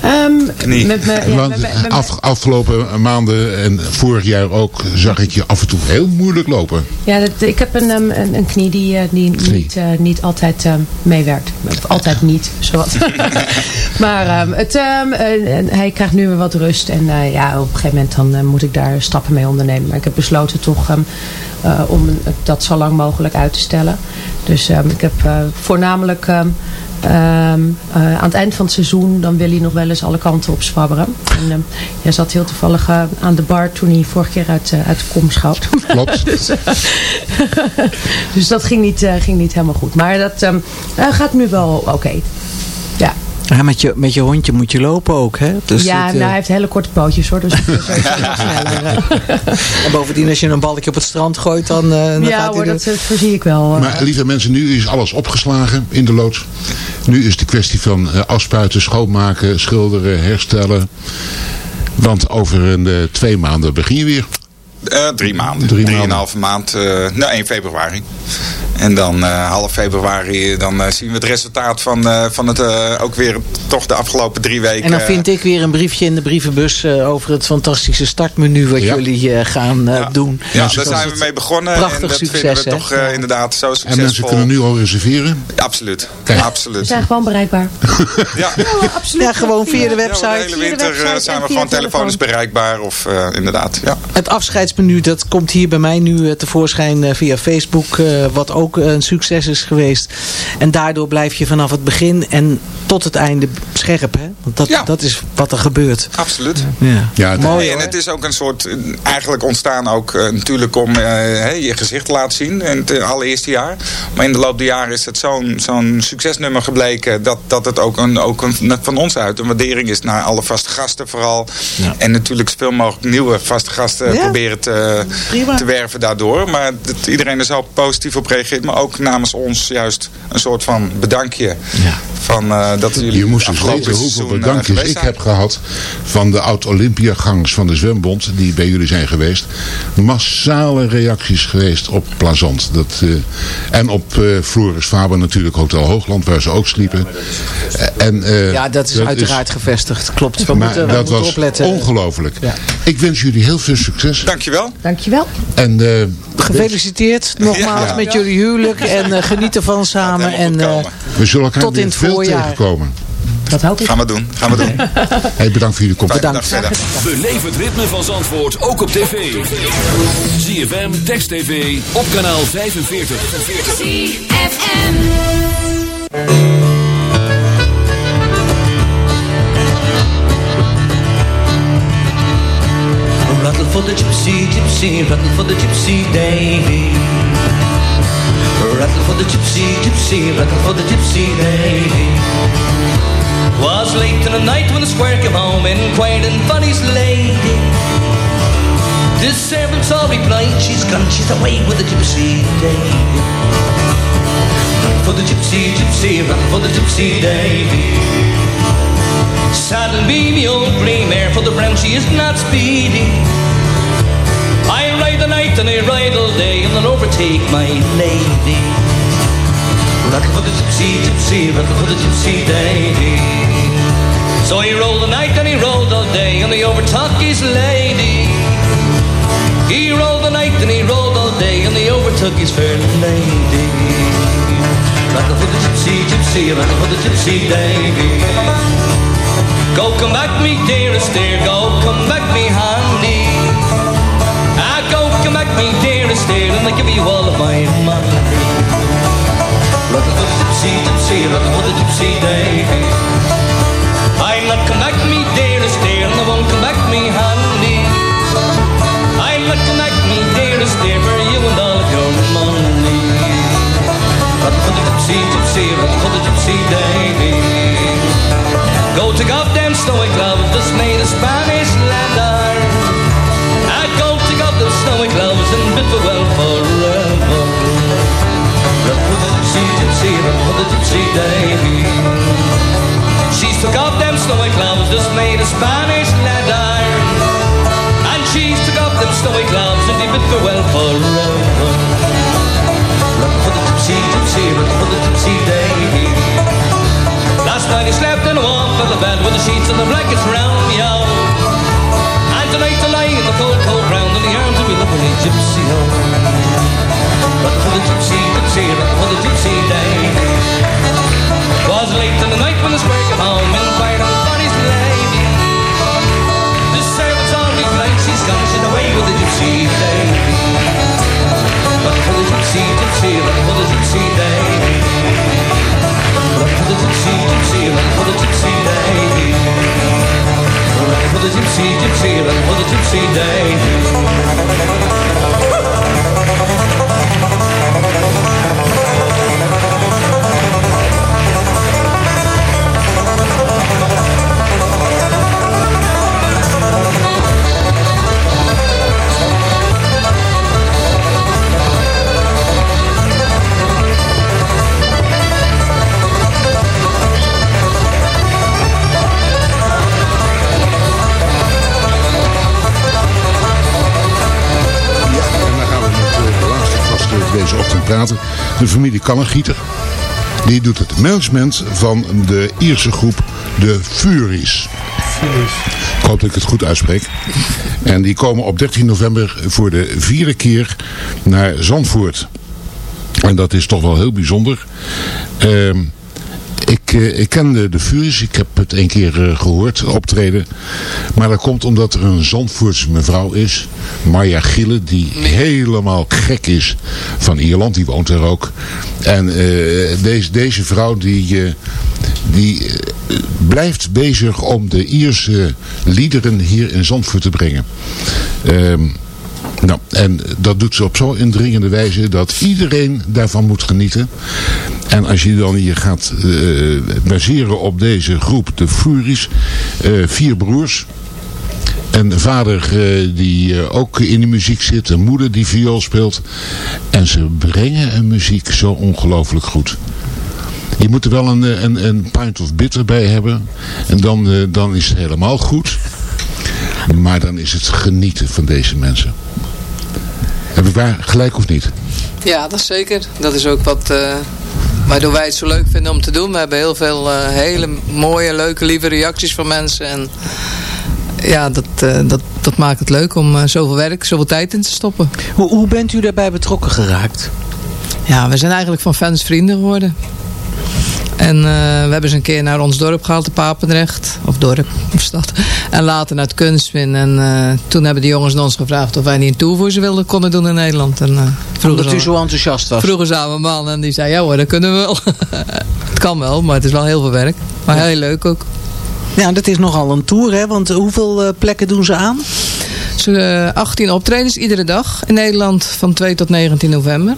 Ehm, Knie. met me, ja, Want met me- met me- af, afgelopen maanden en vorig jaar ook zag ik je af en toe heel moeilijk lopen. Ja, dat, ik heb een, ehm, een, een knie die, eh, die niet, eh, niet altijd ehm, meewerkt. Of altijd niet, zowat. (laughs) maar ehm, het, ehm, eh, hij krijgt nu weer wat rust. En eh, ja, op een gegeven moment dan, moet ik daar stappen mee ondernemen. Maar ik heb besloten toch ehm, eh, om dat zo lang mogelijk uit te stellen. Dus ehm, ik heb eh, voornamelijk... ehm, eh, aan het eind van het seizoen dan wil hij nog wel eens alle kanten op zwabberen. En ehm, hij zat heel toevallig eh, aan de bar toen hij vorige keer uit, uit de kom schoot. (laughs) Klopt. (laughs) dus, (laughs) dus dat ging niet, ging niet helemaal goed. Maar dat ehm, eh, gaat nu wel oké. Ja, met, je, met je hondje moet je lopen ook, hè? Dus ja het, nou, eh, hij heeft hele korte pootjes hoor. Dus (laughs) sneller. eh. En bovendien, als je een balletje op het strand gooit, dan, eh, dan ja gaat hoor, dat eh, voorzie ik wel. eh. Maar lieve mensen, nu is alles opgeslagen in de loods. Nu is de kwestie van eh, afspuiten, schoonmaken, schilderen, herstellen. Want over een, eh, twee maanden begin je weer. Eh, drie maanden. Drie Drieënhalve maand. eh nou, 1 februari. En dan eh, half februari dan eh, zien we het resultaat van, eh, van het eh, ook weer toch de afgelopen drie weken. En dan vind ik weer een briefje in de brievenbus eh, over het fantastische startmenu wat Ja. jullie eh, gaan eh, doen. Ja, Dus daar zijn we mee begonnen. Prachtig en dat succes, vinden we hè? toch eh, inderdaad zo succesvol. En mensen kunnen nu al reserveren. Absoluut. Kijk. We Absoluut. zijn gewoon bereikbaar. Ja. Ja, gewoon via de Ja, website. de hele winter website zijn we gewoon telefoon. telefonisch bereikbaar. Of eh, inderdaad, ja. Het afscheidsmenu, dat komt hier bij mij nu tevoorschijn eh, via Facebook. eh, wat ook een succes is geweest. En daardoor blijf je vanaf het begin en tot het einde scherp. Hè? Want dat, Ja. dat is wat er gebeurt. Absoluut. Ja. Ja, het- Mooi Nee, en het is ook een soort, eigenlijk ontstaan ook eh, natuurlijk om eh, hè, je gezicht te laten zien in het allereerste jaar. Maar in de loop der jaren is het zo'n zo'n succesnummer gebleken dat, dat het ook, een, ook een, net van ons uit een waardering is naar alle vaste gasten vooral. En natuurlijk zoveel mogelijk nieuwe vaste gasten Ja. proberen te, te werven daardoor. Maar dat iedereen er zo positief op reageert. Maar ook namens ons juist een soort van bedankje. Van, eh, dat jullie Je moest dus afgelopen weten hoeveel bedankjes ik heb gehad van de oud-Olympiagangers van de zwembond die bij jullie zijn geweest. Massale reacties geweest op Plazant. Dat, eh, en op eh Floris Faber natuurlijk Hotel Hoogland waar ze ook sliepen. Eh, en, eh, Ja, dat is uiteraard gevestigd. Klopt. We maar moeten, we dat moeten was ongelooflijk. Ja. Ik wens jullie heel veel succes. Dankjewel. Dankjewel. En, eh, Gefeliciteerd nogmaals met jullie huwelijk. En eh, geniet ervan samen. En, eh, we zullen elkaar tot in het veel voorjaar. tegenkomen. Dat hoop ik. Gaan we doen. Gaan we doen. (laughs) hey, bedankt voor jullie komst. Bedankt. bedankt. Beleef het ritme van Zandvoort ook op tv. ZFM, Text TV, op kanaal 45. 45. For the gypsy, gypsy, rattle for the gypsy Davy. Rattle for the gypsy, gypsy, rattle for the gypsy Davy. Was late in the night when the square came home inquired for his lady. The servant all replied, she's gone, she's away with the gypsy Davy. Rattle for the gypsy, gypsy, rattle for the gypsy Davy. Saddle me, me old green mare, for the brown she is not speedy. I ride the night and I ride all day, and I'll overtake my lady. Rattle for the gypsy, gypsy, rattle for the gypsy lady. So he rolled the night and he rolled all day, and he overtook his lady. He rolled the night and he rolled all day, and he overtook his fair lady. Rattle for the gypsy, gypsy, rattle for the gypsy lady. Go come back, me dearest dear, go come back, me handy. Back, dearest dear, and I'll give you all of my money. Rattle for the gypsy, gypsy, rattle for the gypsy lady. I'm not come back, me dearest dear, and I won't come back, me handy. I'm not come back, me dearest dear, for you and all of your money. Rattle for the gypsy, gypsy, rattle for the gypsy lady. Go to goddamn snowy clouds, farewell forever. Run for the gypsy, gypsy, run for the gypsy lady. She's took off them snowy clouds, just made a Spanish leather. And she's took off them snowy clouds and they bid farewell forever. Run for the gypsy, gypsy, run for the gypsy lady. Last night he slept in a warm feather bed with the sheets and the blankets round me out. And tonight to lie in the cold, cold lovely gypsy home. Run for the gypsy, gypsy, run for the gypsy lady. Was late in the night when the square came home and fired on Bonnie's lady. The servants all replied, she's gone, she's away with the gypsy lady. Run for the gypsy, gypsy, run for the gypsy lady. Run for the gypsy, gypsy, run for the gypsy lady. For the gypsy, gypsy, run for the gypsy lady. Deze ochtend praten. De familie Kannengieter. Die doet het management van de Ierse groep de Furies. Ik hoop dat ik het goed uitspreek. En die komen op 13 november voor de vierde keer naar Zandvoort. En dat is toch wel heel bijzonder. Ehm, ik, eh, ik ken de, de Furies, ik heb het een keer eh, gehoord optreden. Maar dat komt omdat er een Zandvoortse mevrouw is, Marja Gille, die helemaal gek is van Ierland. Die woont er ook. En eh, deze, deze vrouw die, die blijft bezig om de Ierse liederen hier in Zandvoort te brengen. Ehm nou, en dat doet ze op zo'n indringende wijze dat iedereen daarvan moet genieten. En als je dan hier gaat eh, baseren op deze groep, de Furies, eh, vier broers. Een vader eh, die ook in de muziek zit, een moeder die viool speelt. En ze brengen een muziek zo ongelooflijk goed. Je moet er wel een, een, een pint of bitter bij hebben. En dan, dan is het helemaal goed. Maar dan is het genieten van deze mensen. Heb ik waar gelijk of niet? Ja, dat is zeker. Dat is ook wat, eh, waardoor wij het zo leuk vinden om te doen. We hebben heel veel eh, hele mooie, leuke, lieve reacties van mensen. En ja, dat, eh, dat, dat maakt het leuk om zoveel werk, zoveel tijd in te stoppen. Hoe, hoe bent u daarbij betrokken geraakt? Ja, we zijn eigenlijk van fans vrienden geworden. En eh, we hebben ze een keer naar ons dorp gehaald, de Papendrecht. Of dorp, of stad. En later naar het Kunstwin. En eh, toen hebben de jongens ons gevraagd of wij niet een tour voor ze wilden konden doen in Nederland. En, eh, Omdat ze u zo enthousiast was? Vroegen ze aan mijn man en die zei, ja hoor, dat kunnen we wel. (laughs) het kan wel, maar het is wel heel veel werk. Maar heel leuk ook. Ja, dat is nogal een tour, hè? Want hoeveel plekken doen ze aan? Eh 18 optredens iedere dag in Nederland van 2 tot 19 november.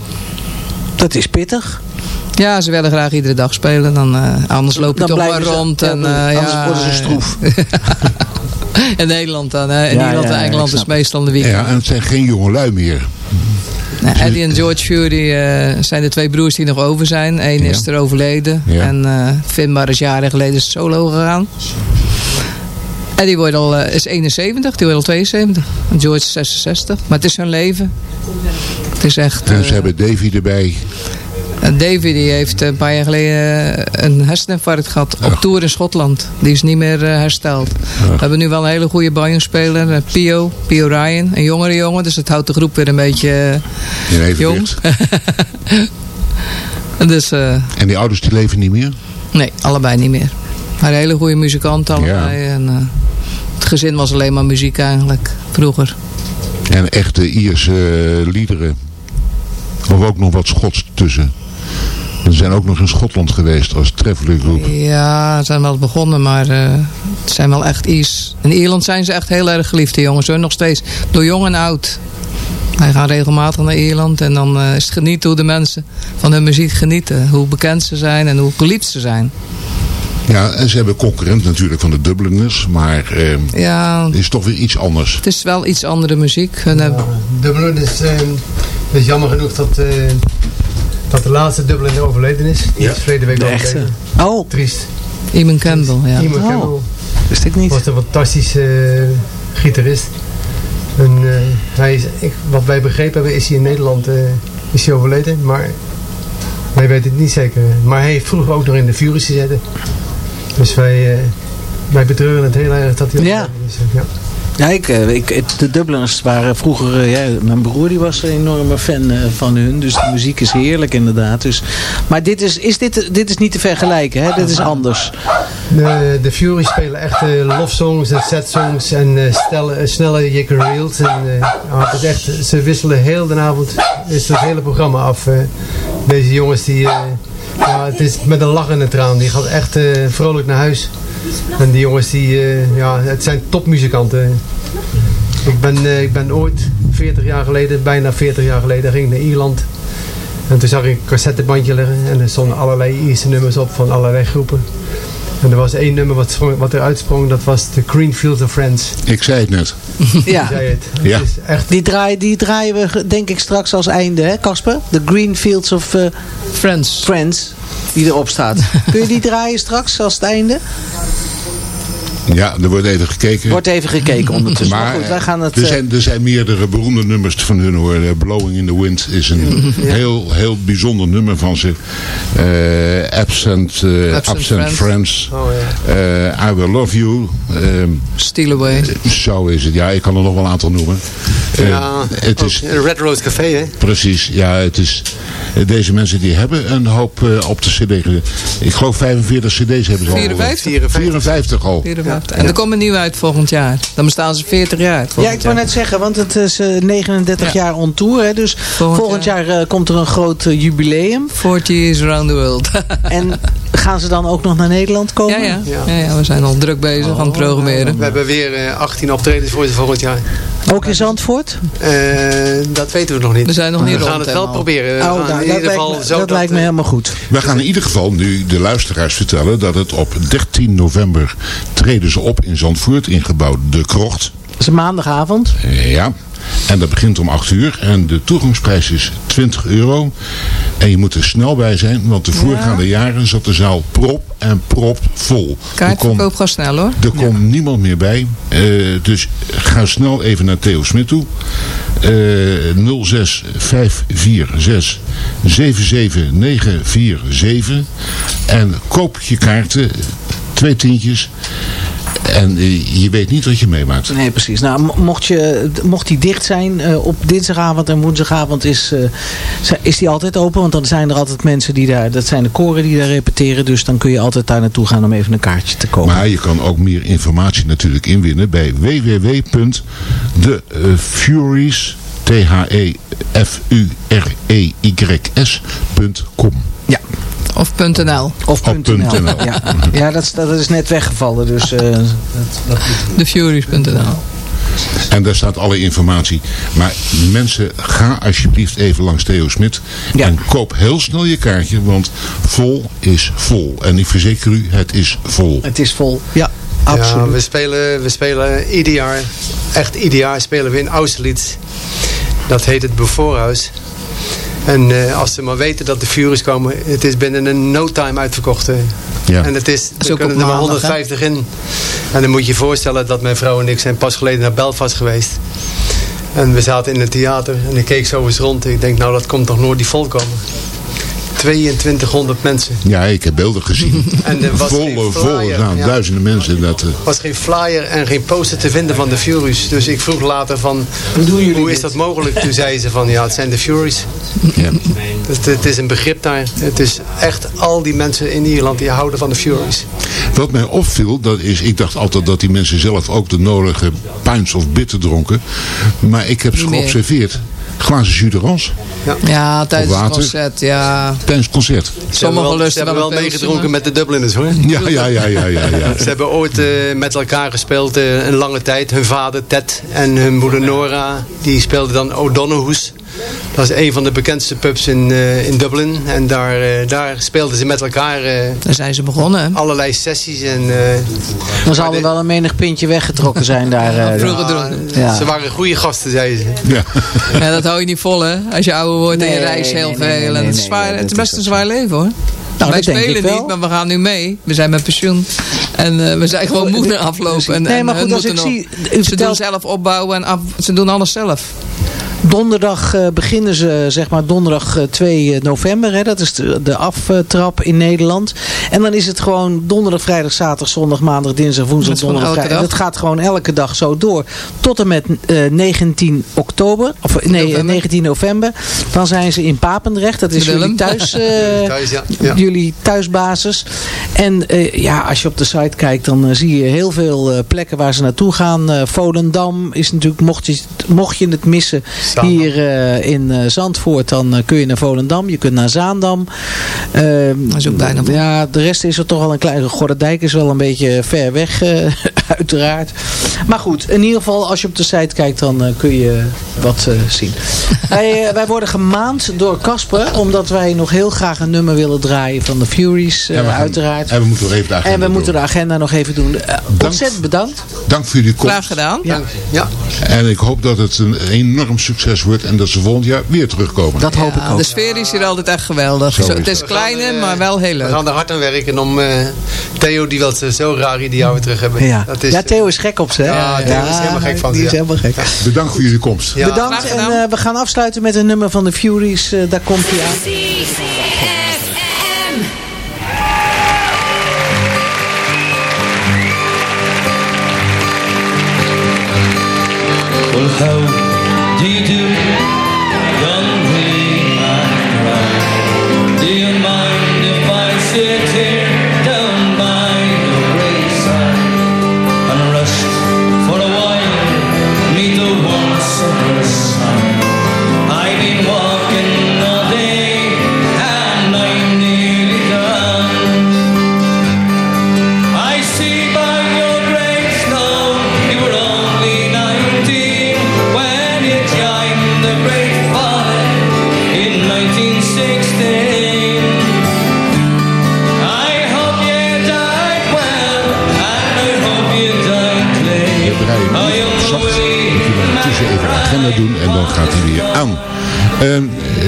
Dat is pittig. Ja, ze willen graag iedere dag spelen. Dan, eh, anders loop je Dan toch maar ze- rond. ja, en, dan- eh, anders ja, worden ze stroef. (laughs) in Nederland dan. Hè. In Ja, Nederland ja, en ja, Engeland ik is meestal de weekend. Ja, en het zijn geen jongelui meer. Nou, Eddie en George Fury eh, zijn de twee broers die nog over zijn. Eén Ja. is er overleden. Ja. En eh Finbar is jaren geleden solo gegaan. Eddie wordt al, eh, is 71, die wordt al 72. En George is 66. Maar het is hun leven. Het is echt... En eh, ze hebben Davy erbij. En Davy die heeft een paar jaar geleden eh, een herseninfarct gehad op tour in Schotland. Die is niet meer eh, hersteld. We hebben nu wel een hele goede banjo-speler, eh, Pio, Pio Ryan. Een jongere jongen, dus het houdt de groep weer een beetje eh, jong. (laughs) dus eh, En die ouders die leven niet meer? nee, allebei niet meer. Maar hele goede muzikanten allebei. En, eh, het gezin was alleen maar muziek eigenlijk, vroeger. En echte Ierse eh, liederen. Of ook nog wat Schots tussen. We zijn ook nog in Schotland geweest als traveling groep. Ja, ze zijn wel begonnen, maar eh, het zijn wel echt Iers. In Ierland zijn ze echt heel erg geliefd, die jongens. Hoor. Nog steeds, door jong en oud. Wij gaan regelmatig naar Ierland en dan eh, is het genieten hoe de mensen van hun muziek genieten. Hoe bekend ze zijn en hoe geliefd ze zijn. Ja, en ze hebben concurrent natuurlijk van de Dubliners. Maar eh, Ja, het is toch weer iets anders. het is wel iets andere muziek. Hebben- Dublin is, eh, het is jammer genoeg dat, eh, dat de laatste Dubliner overleden is. Die Ja. is verleden week De overleden. echte. Oh, Triest. Eamon Campbell, ja. Iemand Oh. Campbell wist ik niet. was een fantastische eh, gitarist. En, eh, hij is, ik, wat wij begrepen hebben is hij in Nederland eh, is hij overleden. Maar wij weten het niet zeker. Maar hij heeft vroeger ook nog in de Furies gezeten. Dus wij, eh, wij betreuren het heel erg dat hij Ja. overleden is. Ja. Ja, ik, eh, de Dubliners waren vroeger... eh, ja, mijn broer die was een enorme fan eh, van hun. Dus de muziek is heerlijk inderdaad. Dus, maar dit is, is dit, dit is niet te vergelijken, hè? Dit is anders. De, de Fury spelen echt eh, love songs en set songs en eh, snelle jicker reels. En, is echt, ze wisselen heel de avond is het hele programma af. deze jongens die, ja, het is met een lach een traan. Die gaat echt vrolijk naar huis. En die jongens die, eh, ja, het zijn topmuzikanten. Ik ben, eh, ik ben ooit 40 jaar geleden, bijna 40 jaar geleden, ging ik naar Ierland. En toen zag ik een cassettebandje liggen en er stonden allerlei Ierse nummers op van allerlei groepen. En er was één nummer wat, sprong- wat eruit sprong, dat was The Greenfield of Friends. Ik zei het net. (laughs) Ja. Zei het. Ja. Is echt, Die, draai, die draaien we denk ik straks als einde, hè Casper? The Green Fields of eh, Friends. Friends, die erop staat. (laughs) Kun je die draaien straks als het einde? Ja, er wordt even gekeken. Wordt even gekeken ondertussen. Maar, Maar goed, wij gaan het... er, eh, zijn, er zijn meerdere beroemde nummers van hun hoor. Eh, Blowing in the Wind is een heel, heel bijzonder nummer van ze. Eh, absent, Absent absent, Friends. Friends. oh ja. I Will Love You. Ehm, Steal Away. zo is het. Ja, ik kan er nog wel een aantal noemen. Ja, het is, Red Rose Café hè. Precies, ja, het is... Deze mensen die hebben een hoop op de cd. Ik geloof 45 cd's hebben ze al. 54? 54 al. 54. En er komt een nieuw uit volgend jaar. Dan bestaan ze 40 jaar. Ja, ik wou net zeggen, want het is eh, 39 Ja. jaar on tour. Hè, dus volgend, jaar, eh, komt er een groot eh, jubileum. 40 years around the world. (laughs) En gaan ze dan ook nog naar Nederland komen? ja, ja. Ja. ja, we zijn al druk bezig aan het programmeren. We hebben weer eh, 18 optredens voor volgend jaar. Ook in Zandvoort? Eh, dat weten we nog niet. We zijn nog niet We gaan rond het wel proberen. We Oh, nou, in dat ieder lijkt geval me- zo dat lijkt me eh, helemaal goed. We gaan in ieder geval nu de luisteraars vertellen dat het op 13 november treden ze op in Zandvoort in gebouw De Krocht. Dat is een maandagavond. Ja, en dat begint om 8 uur en de toegangsprijs is 20 euro. En je moet er snel bij zijn, want de voorgaande jaren zat de zaal prop en prop vol. Er Kaartverkoop gaat snel hoor. er komt niemand meer bij, Eh, dus ga snel even naar Theo Smit toe. Eh 06 546 77947 en koop je kaarten, twee tientjes. En eh, je weet niet wat je meemaakt. Nee, precies. Nou, mo- mocht, je, mocht die dicht zijn eh, op dinsdagavond en woensdagavond is, eh, is die altijd open. Want dan zijn er altijd mensen die daar, dat zijn de koren die daar repeteren. Dus dan kun je altijd daar naartoe gaan om even een kaartje te kopen. Maar je kan ook meer informatie natuurlijk inwinnen bij www.thefuries E T-H-E-F-U-R-E-Y-S.com Ja. Of .nl. Of .nl. .nl. Ja, ja dat, is, dat is net weggevallen. Dus, eh, dat, dat TheFuries.nl. En daar staat alle informatie. Maar mensen, ga alsjeblieft even langs Theo Smit. En koop heel snel je kaartje, want vol is vol. En ik verzeker u, het is vol. Het is vol, ja. Ja, Absoluut. we spelen, we spelen ieder jaar, echt ieder jaar spelen we in Austerlitz. Dat heet het Bevoorhuis. En eh, als ze maar weten dat de Furies komen, het is binnen een no time uitverkocht. Ja. En het is, is er kunnen er maar maandag, hè? 150 in. En dan moet je je voorstellen dat mijn vrouw en ik zijn pas geleden naar Belfast geweest. En we zaten in het theater en ik keek zo eens rond. Ik denk, nou dat komt toch nooit die volkomen. 2200 mensen. Ja, ik heb beelden gezien. (laughs) En er was geen volle, volle ja. Duizenden mensen. Dat, eh, Er was geen flyer en geen poster te vinden van de Furies. Dus ik vroeg later van, hoe is dat mogelijk? Toen zeiden ze van, ja, het zijn de Furies. ja. Dus het, het is een begrip daar. Het is echt al die mensen in Ierland die houden van de Furies. Wat mij opviel, dat is, ik dacht altijd dat die mensen zelf ook de nodige pints of bitter dronken. Maar ik heb ze geobserveerd. Glazen jus d'orange Ja, tijdens het concert, ja. tijdens het concert. Sommigen wel, lusten ze hebben wel meegedronken met de Dubliners hoor. Ja, ja, ja, ja, ja. ja. (laughs) Ze hebben ooit eh, met elkaar gespeeld eh, een lange tijd. Hun vader Ted en hun moeder Nora. Die speelden dan O'Donnell's. Dat is een van de bekendste pubs in, eh, in Dublin. En daar, eh, daar speelden ze met elkaar eh, Daar zijn ze begonnen. allerlei sessies. En, eh, Dan zal er wel een menig pintje weggetrokken zijn daar. eh, Vroeger ja. Ja. Ze waren goede gasten, zeiden ze. Ja. Ja, dat hou je niet vol, hè? Als je ouder wordt en je reist heel nee, veel. nee, nee, en nee, het, is nee, zwaar, nee, het is best een zwaar leven, hoor. Nou, Wij spelen niet, maar we gaan nu mee. We zijn met pensioen. En eh, we zijn gewoon moe na aflopen. En, Nee, maar goed, als ik zie... Ze doen zelf opbouwen en af, ze doen alles zelf. Donderdag eh, beginnen ze, zeg maar donderdag eh, 2 november. Hè, dat is de, de aftrap in Nederland. En dan is het gewoon donderdag, vrijdag, zaterdag, zondag, maandag, dinsdag, woensdag, donderdag, vrijdag. dag. Dat gaat gewoon elke dag zo door. Tot en met eh, 19 oktober. Of eh, nee, November. 19 november. Dan zijn ze in Papendrecht. Dat is jullie thuis... (laughs) eh, Thuis, ja. ja. jullie thuisbasis. En eh, ja, als je op de site kijkt, dan eh, zie je heel veel eh, plekken waar ze naartoe gaan. Eh, Volendam is natuurlijk, mocht je, mocht je het missen. Hier eh, in eh, Zandvoort, dan eh, kun je naar Volendam. Je kunt naar Zaandam. Ehm, Dat is ook bijna. Ja, de rest is er toch al een kleine... Gorderdijk is wel een beetje ver weg, eh, (laughs) uiteraard. Maar goed, in ieder geval, als je op de site kijkt, dan eh, kun je wat eh, zien. (laughs) wij, eh, wij worden gemaand door Casper, omdat wij nog heel graag een nummer willen draaien van de Furies, eh, En we gaan- uiteraard. En we moeten nog even de agenda En we moeten de agenda nog even doen. Ontzettend bedankt. Dank voor jullie komst. Graag gedaan. Ja, Ja. En ik hoop dat het een enorm succes wordt. En dat ze volgend jaar weer terugkomen. dat hoop ik Ja, ook. de sfeer is hier altijd echt geweldig. Zo het is We klein, maar wel heel We leuk. gaan er hard aan werken om eh, Theo, die wil ze zo graag ieder jaar weer terug hebben. Ja. Is, ja, Theo is gek op ze. hè? Ja, Theo is helemaal gek van ze, Die is ja. helemaal gek. Bedankt voor jullie komst. Ja. Bedankt en eh, we gaan afsluiten met een nummer van de Furies. Eh, daar komt hij aan. Well, how do you do, aan. Ehm,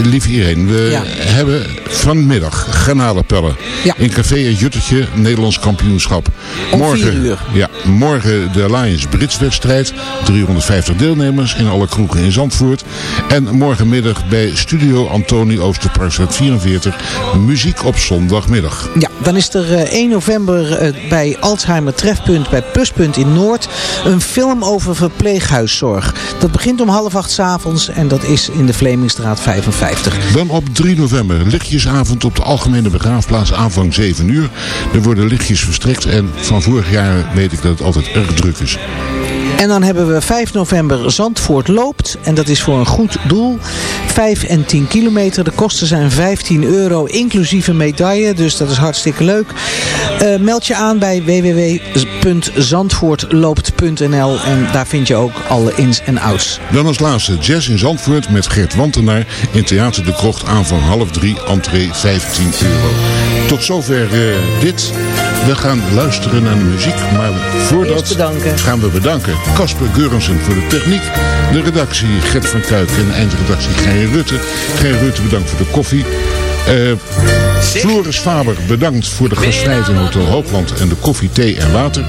lieve iedereen, we Ja. hebben vanmiddag garnalenpellen. Ja. In Café Juttertje, Nederlands kampioenschap. Om uur. Ja, morgen de Lions Brits wedstrijd. 350 deelnemers in alle kroegen in Zandvoort. En morgenmiddag bij Studio Antoni Oosterparkstraat 44. Muziek op zondagmiddag. Ja, dan is er eh, 1 november eh, bij Alzheimer Trefpunt bij Pluspunt in Noord een film over verpleeghuiszorg. Dat begint om half acht 's avonds en dat is in de Vlemingstraat 55. Dan op 3 november op de Algemene Begraafplaats aanvang 7 uur. Er worden lichtjes verstrekt en van vorig jaar weet ik dat het altijd erg druk is. En dan hebben we 5 november Zandvoort loopt. En dat is voor een goed doel. 5 en 10 kilometer. De kosten zijn 15 euro, inclusief een medaille. Dus dat is hartstikke leuk. Eh, meld je aan bij www.zandvoortloopt.nl en daar vind je ook alle ins en outs. Dan als laatste Jazz in Zandvoort met Gert Wantenaar in Theater de Krocht aan van half drie, entree 15 euro. Tot zover eh, dit. We gaan luisteren naar de muziek, maar voordat gaan we bedanken Casper Geurensen voor de techniek, de redactie Gert van Kuik en de eindredactie Geir Rutte. Geir Rutte bedankt voor de koffie. Eh, Floris Faber bedankt voor de gastvrijheid in Hotel Hoogland en de koffie, thee en water.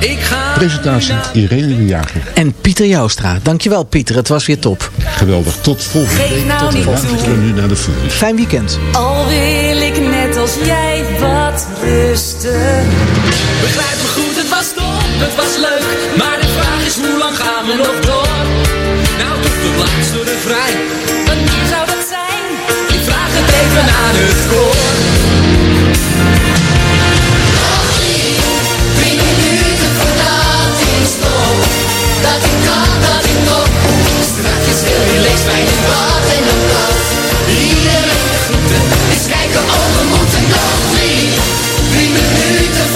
Presentatie Irene de Jager. En Pieter Joustra. Dankjewel Pieter, het was weer top. Geweldig, tot volgende Geef week. nou Tot de keer nu naar de furie. Fijn weekend. Al wil ik als jij wat rusten. Begrijp me goed, het was top, het was leuk. Maar de vraag is, hoe lang gaan we nog door? Nou, tot de laatste vrij. Wanneer zou dat zijn? Ik vraag het even aan het koor. Drie minuten voordat ik stop. Dat ik kan, dat ik nog. Strakjes heel relaxed bij de bad en de plas. Iedereen de groeten. Eens kijken, oh minuten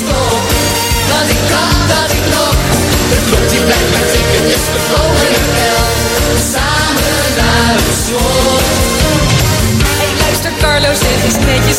stop. Dat ik kan, dat ik nog. De klok die blijft maar tikken, dus er wel. Samen naar de zon. Hey, luister Carlo, zeg netjes